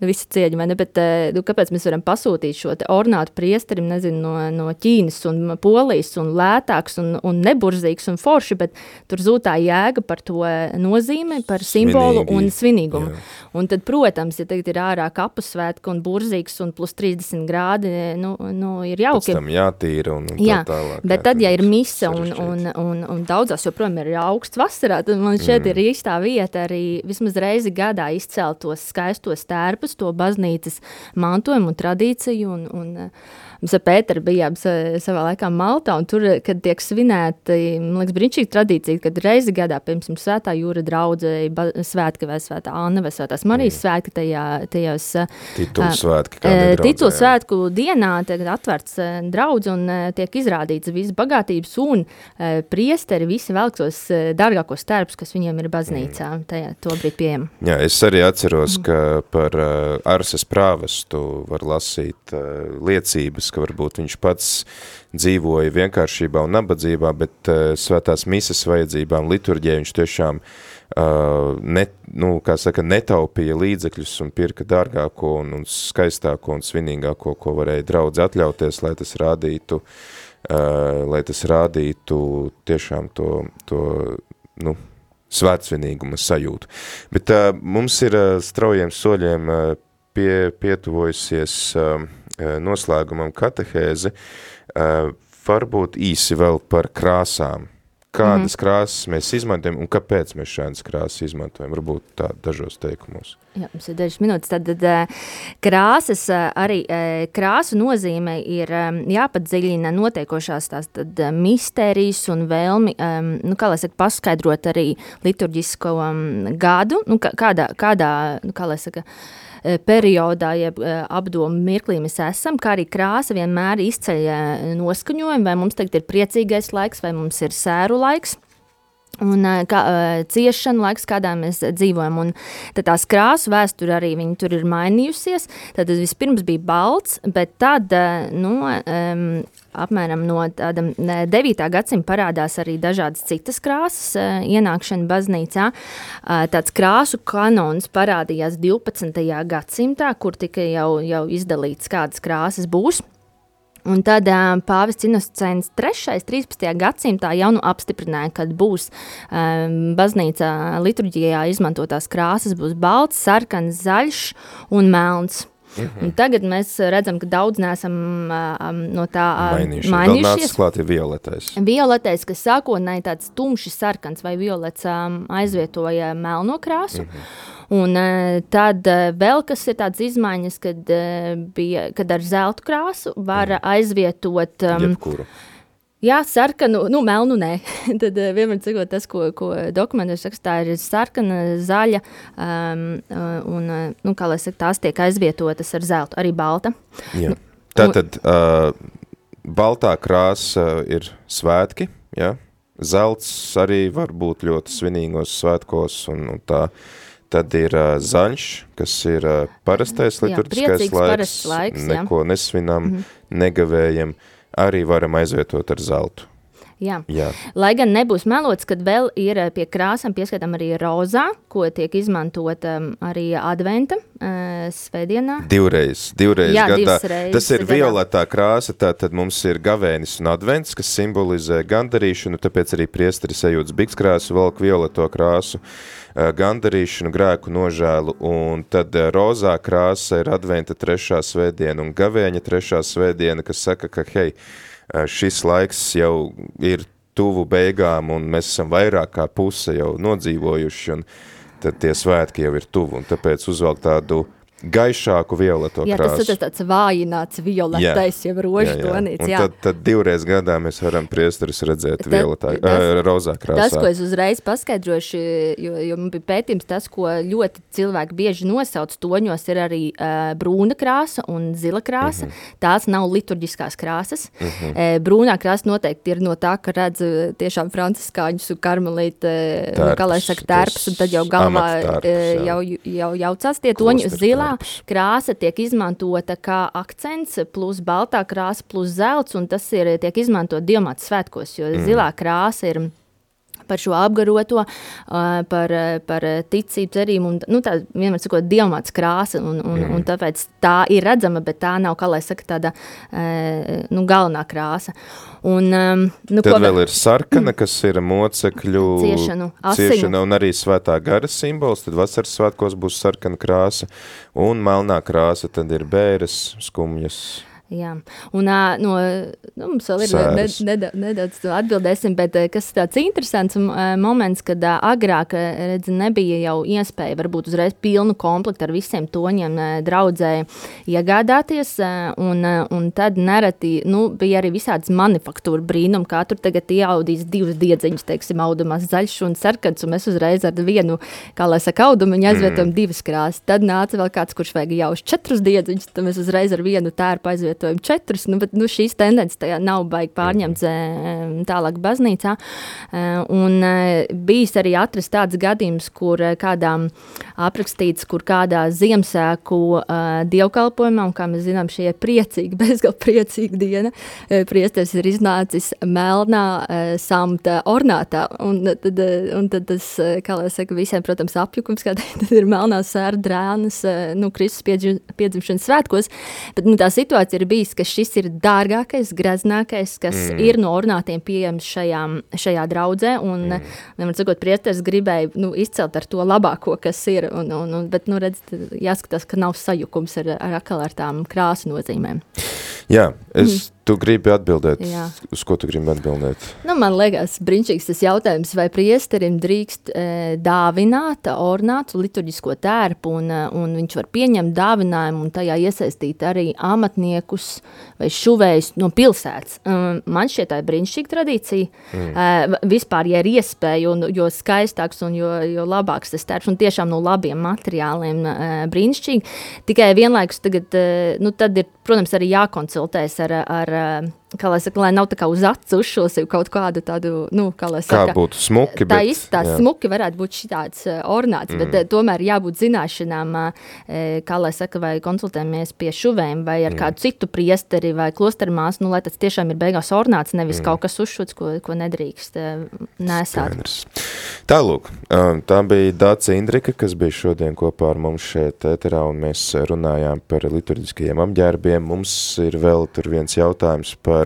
nu, visi cieņa, vai ne, bet eh, nu, kāpēc mēs varam pasūtīt šo ornātu priesterim, nezinu, no, no Ķīnas un Polijas un lētāks un, un neburzīgs un forši, bet tur zūtā jēga par to nozīmi, par simbolu Svinīgi. un svinīgumu. Jā. Un tad, protams, ja tagad ir ārā kapusvētka un burzīgs un plus 30 grādi, nu, nu ir jauki. Pēc tam jātīra un, un jā, tālāk. Bet jā, tad, ja ir mise un, un, un, un daudzās joprojām ir augsts vasarā, tad man šeit mm. ir īstā vieta arī vismaz reizi gadā izcelt tos skaistos tērpus, ārpus to baznīcas mantojumu un tradīciju. Un, un, ar Pēteru bijām savā laikā Maltā, un tur, kad tiek svinēta, man liekas, brīnišķīga tradīcija, kad reizi gadā, piemēram, svētā jūra draudzē, svētki vai svētā Anna vai svētās Marijas mm. svētki tajā, tajos titulu svētki. Titulu svētku dienā tiek atverts draudz un tiek izrādīts visas bagātības un priesteri visi velkos dārgākos tērpus, kas viņiem ir baznīcā, mm. tajā to brīd pieejam. Jā, es arī atceros, mm. ka par Arses prāvestu var lasīt liecības, liekas, ka varbūt viņš pats dzīvoja vienkāršībā un nabadzībā, bet uh, svētās mises vajadzībām, liturģijai viņš tiešām ne, nu, kā saka, netaupīja līdzekļus un pirka dārgāko un, un skaistāko un svinīgāko, ko varēja draudz atļauties, lai tas rādītu, lai tas rādītu tiešām to, to nu, svētsvinīguma sajūtu. Bet uh, mums ir uh, straujiem soļiem uh, pie, pietuvojusies uh, Eh, noslēgumam katehēzi, eh, varbūt īsi vēl par krāsām. Kādas mm -hmm. krāsas mēs izmantojam un kāpēc mēs šādas krāsas izmantojam? Varbūt tā dažos teikumos. Jā, mums ir dažas minūtes. Tad, tad eh, krāsas, arī krāsu nozīme ir jāpadziļina notiekošās tās tad mistērijas un vēlmi, nu, kā lai saka, paskaidrot arī liturģisko um, gadu, nu, kādā, kādā, nu, kā lai saka, periodā, jeb e, apdomu mirklī mēs esam, kā arī krāsa vienmēr izceļ e, noskaņojumu, vai mums tagad ir priecīgais laiks, vai mums ir sēru laiks. Un kā, ciešana laiks, kādā mēs dzīvojam, un tās krāsu vēsture arī tur ir mainījusies. Tad vispirms bija balts, bet tad nu, apmēram no tāda 9. gadsimta parādās arī dažādas citas krāsas ienākšana baznīcā. Tāds krāsu kanons parādījās 12. gadsimtā, kur tika jau, jau izdalīts, kādas krāsas būs. Un tad uh, Pāvests Inocents III. 13. gadsimtā jau nu apstiprināja, ka būs um, baznīcā liturģijā izmantotās krāsas, būs balts, sarkans, zaļš un melns. Mhm. Tagad mēs redzam, ka daudz neesam um, no tā mainījušies. mainījušies. Klāt ir violetais. Violetais, kas sākotnēji tāds tumši sarkans vai violets um, aizvietoja melno krāsu. Mhm. Un uh, tad uh, vēl kas ir tāds izmaiņas, kad, uh, bija, kad ar zeltu krāsu var mhm. aizvietot um, jebkuru. Jā, sarkanu, nu, melnu nē. Tad uh, vienmēr cikot tas, ko, ko dokumentos rakstā, ir sarkana, zaļa, um, un, uh, nu, kā lai saka, tās tiek aizvietotas ar zeltu, arī balta. Jā. Nu, Tātad uh, baltā krāsa ir svētki, jā? zelts arī var būt ļoti svinīgos svētkos, un, un tā Tad ir uh, zaļš, kas ir uh, parastais liturģiskais laiks, laiks, neko nesvinam, mm -hmm. negavējam. Arī varam aizvietot ar zeltu. Jā. Jā. Lai gan nebūs melots, kad vēl ir pie krāsām pieskaitām arī rozā, ko tiek izmantot um, arī adventa uh, svētdienā. Divreiz, divreiz Jā, gadā. Tas ir gadā. violetā krāsa, tātad mums ir gavēnis un advents, kas simbolizē gandarīšanu, tāpēc arī priesteris ejūtas bikskrāsu valk violeto krāsu, uh, gandarīšanu, grēku nožēlu, un tad uh, rozā krāsa ir adventa trešā svētdiena un gavēņa trešā svētdiena, kas saka, ka hei, Eh, šis laiks jau ir tuvu beigām, un mēs esam vairāk kā puse jau nodzīvojuši, un tad tie svētki jau ir tuvu, un tāpēc uzvelk tādu gaišāku violeto Jā, krāsu. tas ir tāds vājināts violetais, jau rožu tonīts. Un Jā. tad, tad divreiz gadā mēs varam priesteris redzēt Tad- violetā, tas- uh, rozā krāsā. Tas, ko es uzreiz paskaidrošu, jo, jo man bija pētījums, tas, ko ļoti cilvēki bieži nosauc toņos, ir arī uh, brūna krāsa un zila krāsa. Mm -hmm. Tās nav liturģiskās krāsas. Mm -hmm. uh, brūnā krāsa noteikti ir no tā, ka redz tiešām franciskāņus un karmelīti, nu, kā lai saka, tērps, un tad jau galvā uh, jā. jau, jau jaucās tie toņi. Zilā tērps. krāsa tiek izmantota kā akcents, plus baltā krāsa, plus zelts, un tas ir, tiek izmantot diamāta svētkos, jo mm. zilā krāsa ir par šo apgaroto, par, par ticību, cerību, un nu, tā vienmēr sakot, diamāts krāsa, un, un, mm. un tāpēc tā ir redzama, bet tā nav, kā lai saka, tāda nu, galvenā krāsa. Un, nu, Tad ko vēl ir sarkana, kas ir mocekļu Ciešanu, asiņu. ciešana un arī svētā gara simbols. Tad vasaras svētkos būs sarkana krāsa un melnā krāsa. Tad ir bēres, skumjas. Jā, un no, nu, mums vēl ir nedaudz, nedaudz atbildēsim, bet kas tāds interesants moments, kad agrāk redz, nebija jau iespēja varbūt uzreiz pilnu komplektu ar visiem toņiem ā, draudzē iegādāties, un, un tad nereti, nu, bija arī visādas manufaktūra brīnumi, kā tur tagad ieaudīs divas diedziņas, teiksim, audumās zaļš un sarkans, un mēs uzreiz ar vienu, kā lai saka, audumiņu aizvietojam mm. divas krāsas. Tad nāca vēl kāds, kurš vajag jauš četrus diedziņus, tad mēs uzreiz ar vienu tērpu aizvietojam četrus, nu, bet nu, šīs tendences tajā nav baigi pārņemts tālāk baznīcā. Un eh, bijis arī atrast tāds gadījums, kur eh, kādām aprakstīts, kur kādā Ziemassvētku uh, dievkalpojumā, un kā mēs zinām, šie ir priecīgi, bezgalīgi priecīga diena, eh, priesteris ir iznācis melnā uh, samta ornātā, un tad, eh, un tad tas, kā lai saka, visiem, protams, apjukums, kā tad ir melnā sēra drēnas, eh, nu, Kristus piedzim, piedzimšanas svētkos, bet nu, tā situācija ir bijis, ka šis ir dārgākais, greznākais, kas mm. ir no ornātiem pieejams šajā, šajā draudzē, un, mm. vienmēr sakot, priesteris gribēja, nu, izcelt ar to labāko, kas ir, un, un, un bet, nu, redz, jāskatās, ka nav sajukums ar, ar ar tām krāsu nozīmēm. Jā, es, tu gribi atbildēt. Jā. Uz ko tu gribi atbildēt? Nu, man liekas, brīnišķīgs tas jautājums, vai priesterim drīkst e, dāvināt ornātu liturģisko tērpu, un, e, un viņš var pieņemt dāvinājumu un tajā iesaistīt arī amatniekus vai šuvējus no pilsētas. Um, man šķiet, tā ir brīnišķīga tradīcija. Mm. E, vispār, ja ir iespēja, un jo skaistāks un jo, jo labāks tas tērps, un tiešām no labiem materiāliem e, brīnišķīgi, tikai vienlaikus tagad, e, nu, tad ir, protams, arī jākonsultēs ar, ar Um. Kā lai saka, lai nav tā kā uz acu uzšos jau kaut kādu tādu, nu, kā lai Kā saka. būtu smuki, Tā bet- tā jā. smuki varētu būt šitāds uh, ornāts, mm. bet tomēr jābūt zināšanām, uh, kā lai saka, vai konsultējamies pie šuvēm vai ar mm. kādu citu priesteri vai klostermās, nu, lai tas tiešām ir beigās ornāts, nevis mm. kaut kas uzšuts, ko, ko nedrīkst uh, nesāt. Skaidrs. Tālūk, tā bija Dāca Indrika, kas bija šodien kopā ar mums šeit ēterā, un mēs runājām par liturģiskajiem apģērbiem. Mums ir vēl tur viens jautājums par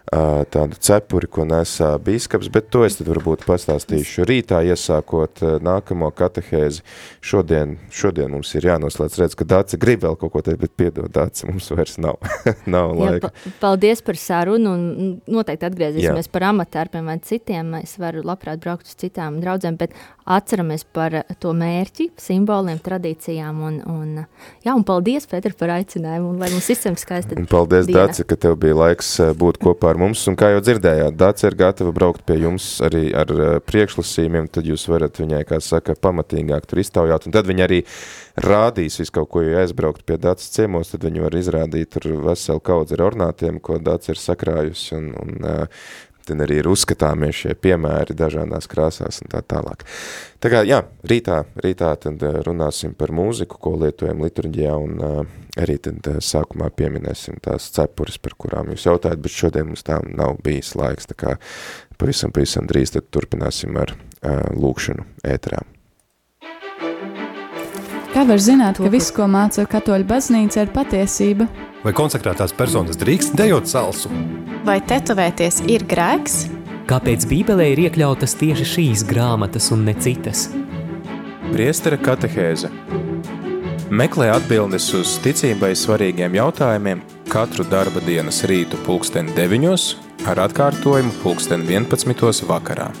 tādu cepuri, ko nesā bīskaps, bet to es tad varbūt pastāstīšu rītā, iesākot nākamo katehēzi. Šodien, šodien mums ir jānoslēdz redz, ka Dāca grib vēl kaut ko teikt, bet piedod, Dāca, mums vairs nav, nav Jā, laika. pa, paldies par sarunu un noteikti atgriezīsimies Jā. par amatārpiem vai citiem. Es varu labprāt braukt uz citām draudzēm, bet atceramies par to mērķi, simboliem, tradīcijām un, un, jā, un paldies, Pēter, par aicinājumu un lai mums visiem skaista paldies, diena. Dāci, ka tev bija laiks būt kopā ar mums. Un kā jau dzirdējāt, Dāci ir gatava braukt pie jums arī ar eh, priekšlasījumiem, tad jūs varat viņai, kā saka, pamatīgāk tur iztaujāt. Un tad viņa arī rādīs visu kaut ko, ja aizbraukt pie Dācis ciemos, tad viņi var izrādīt tur veselu kaudzi ar ornātiem, ko Dāci ir sakrājusi. Un, un tad arī ir uzskatāmie šie piemēri dažādās krāsās un tā tālāk. Tā kā, jā, rītā, rītā tad eh, runāsim par mūziku, ko lietojam liturģijā, un uh, arī tad uh, sākumā pieminēsim tās cepures, par kurām jūs jautājat, bet šodien mums tā nav bijis laiks, tā kā pavisam, pavisam drīz tad turpināsim ar uh, lūkšanu ēterā. Kā var zināt, ka viss, ko māca katoļu baznīca, ir patiesība? Vai konsekrētās personas drīkst dejot salsu? Vai tetovēties ir grēks? Kāpēc Bībelē ir iekļautas tieši šīs grāmatas un ne citas? Priestera katehēze Meklē atbildes uz ticībai svarīgiem jautājumiem katru darba dienas rītu pulksteni 9 ar atkārtojumu pulksteni 11 vakarā.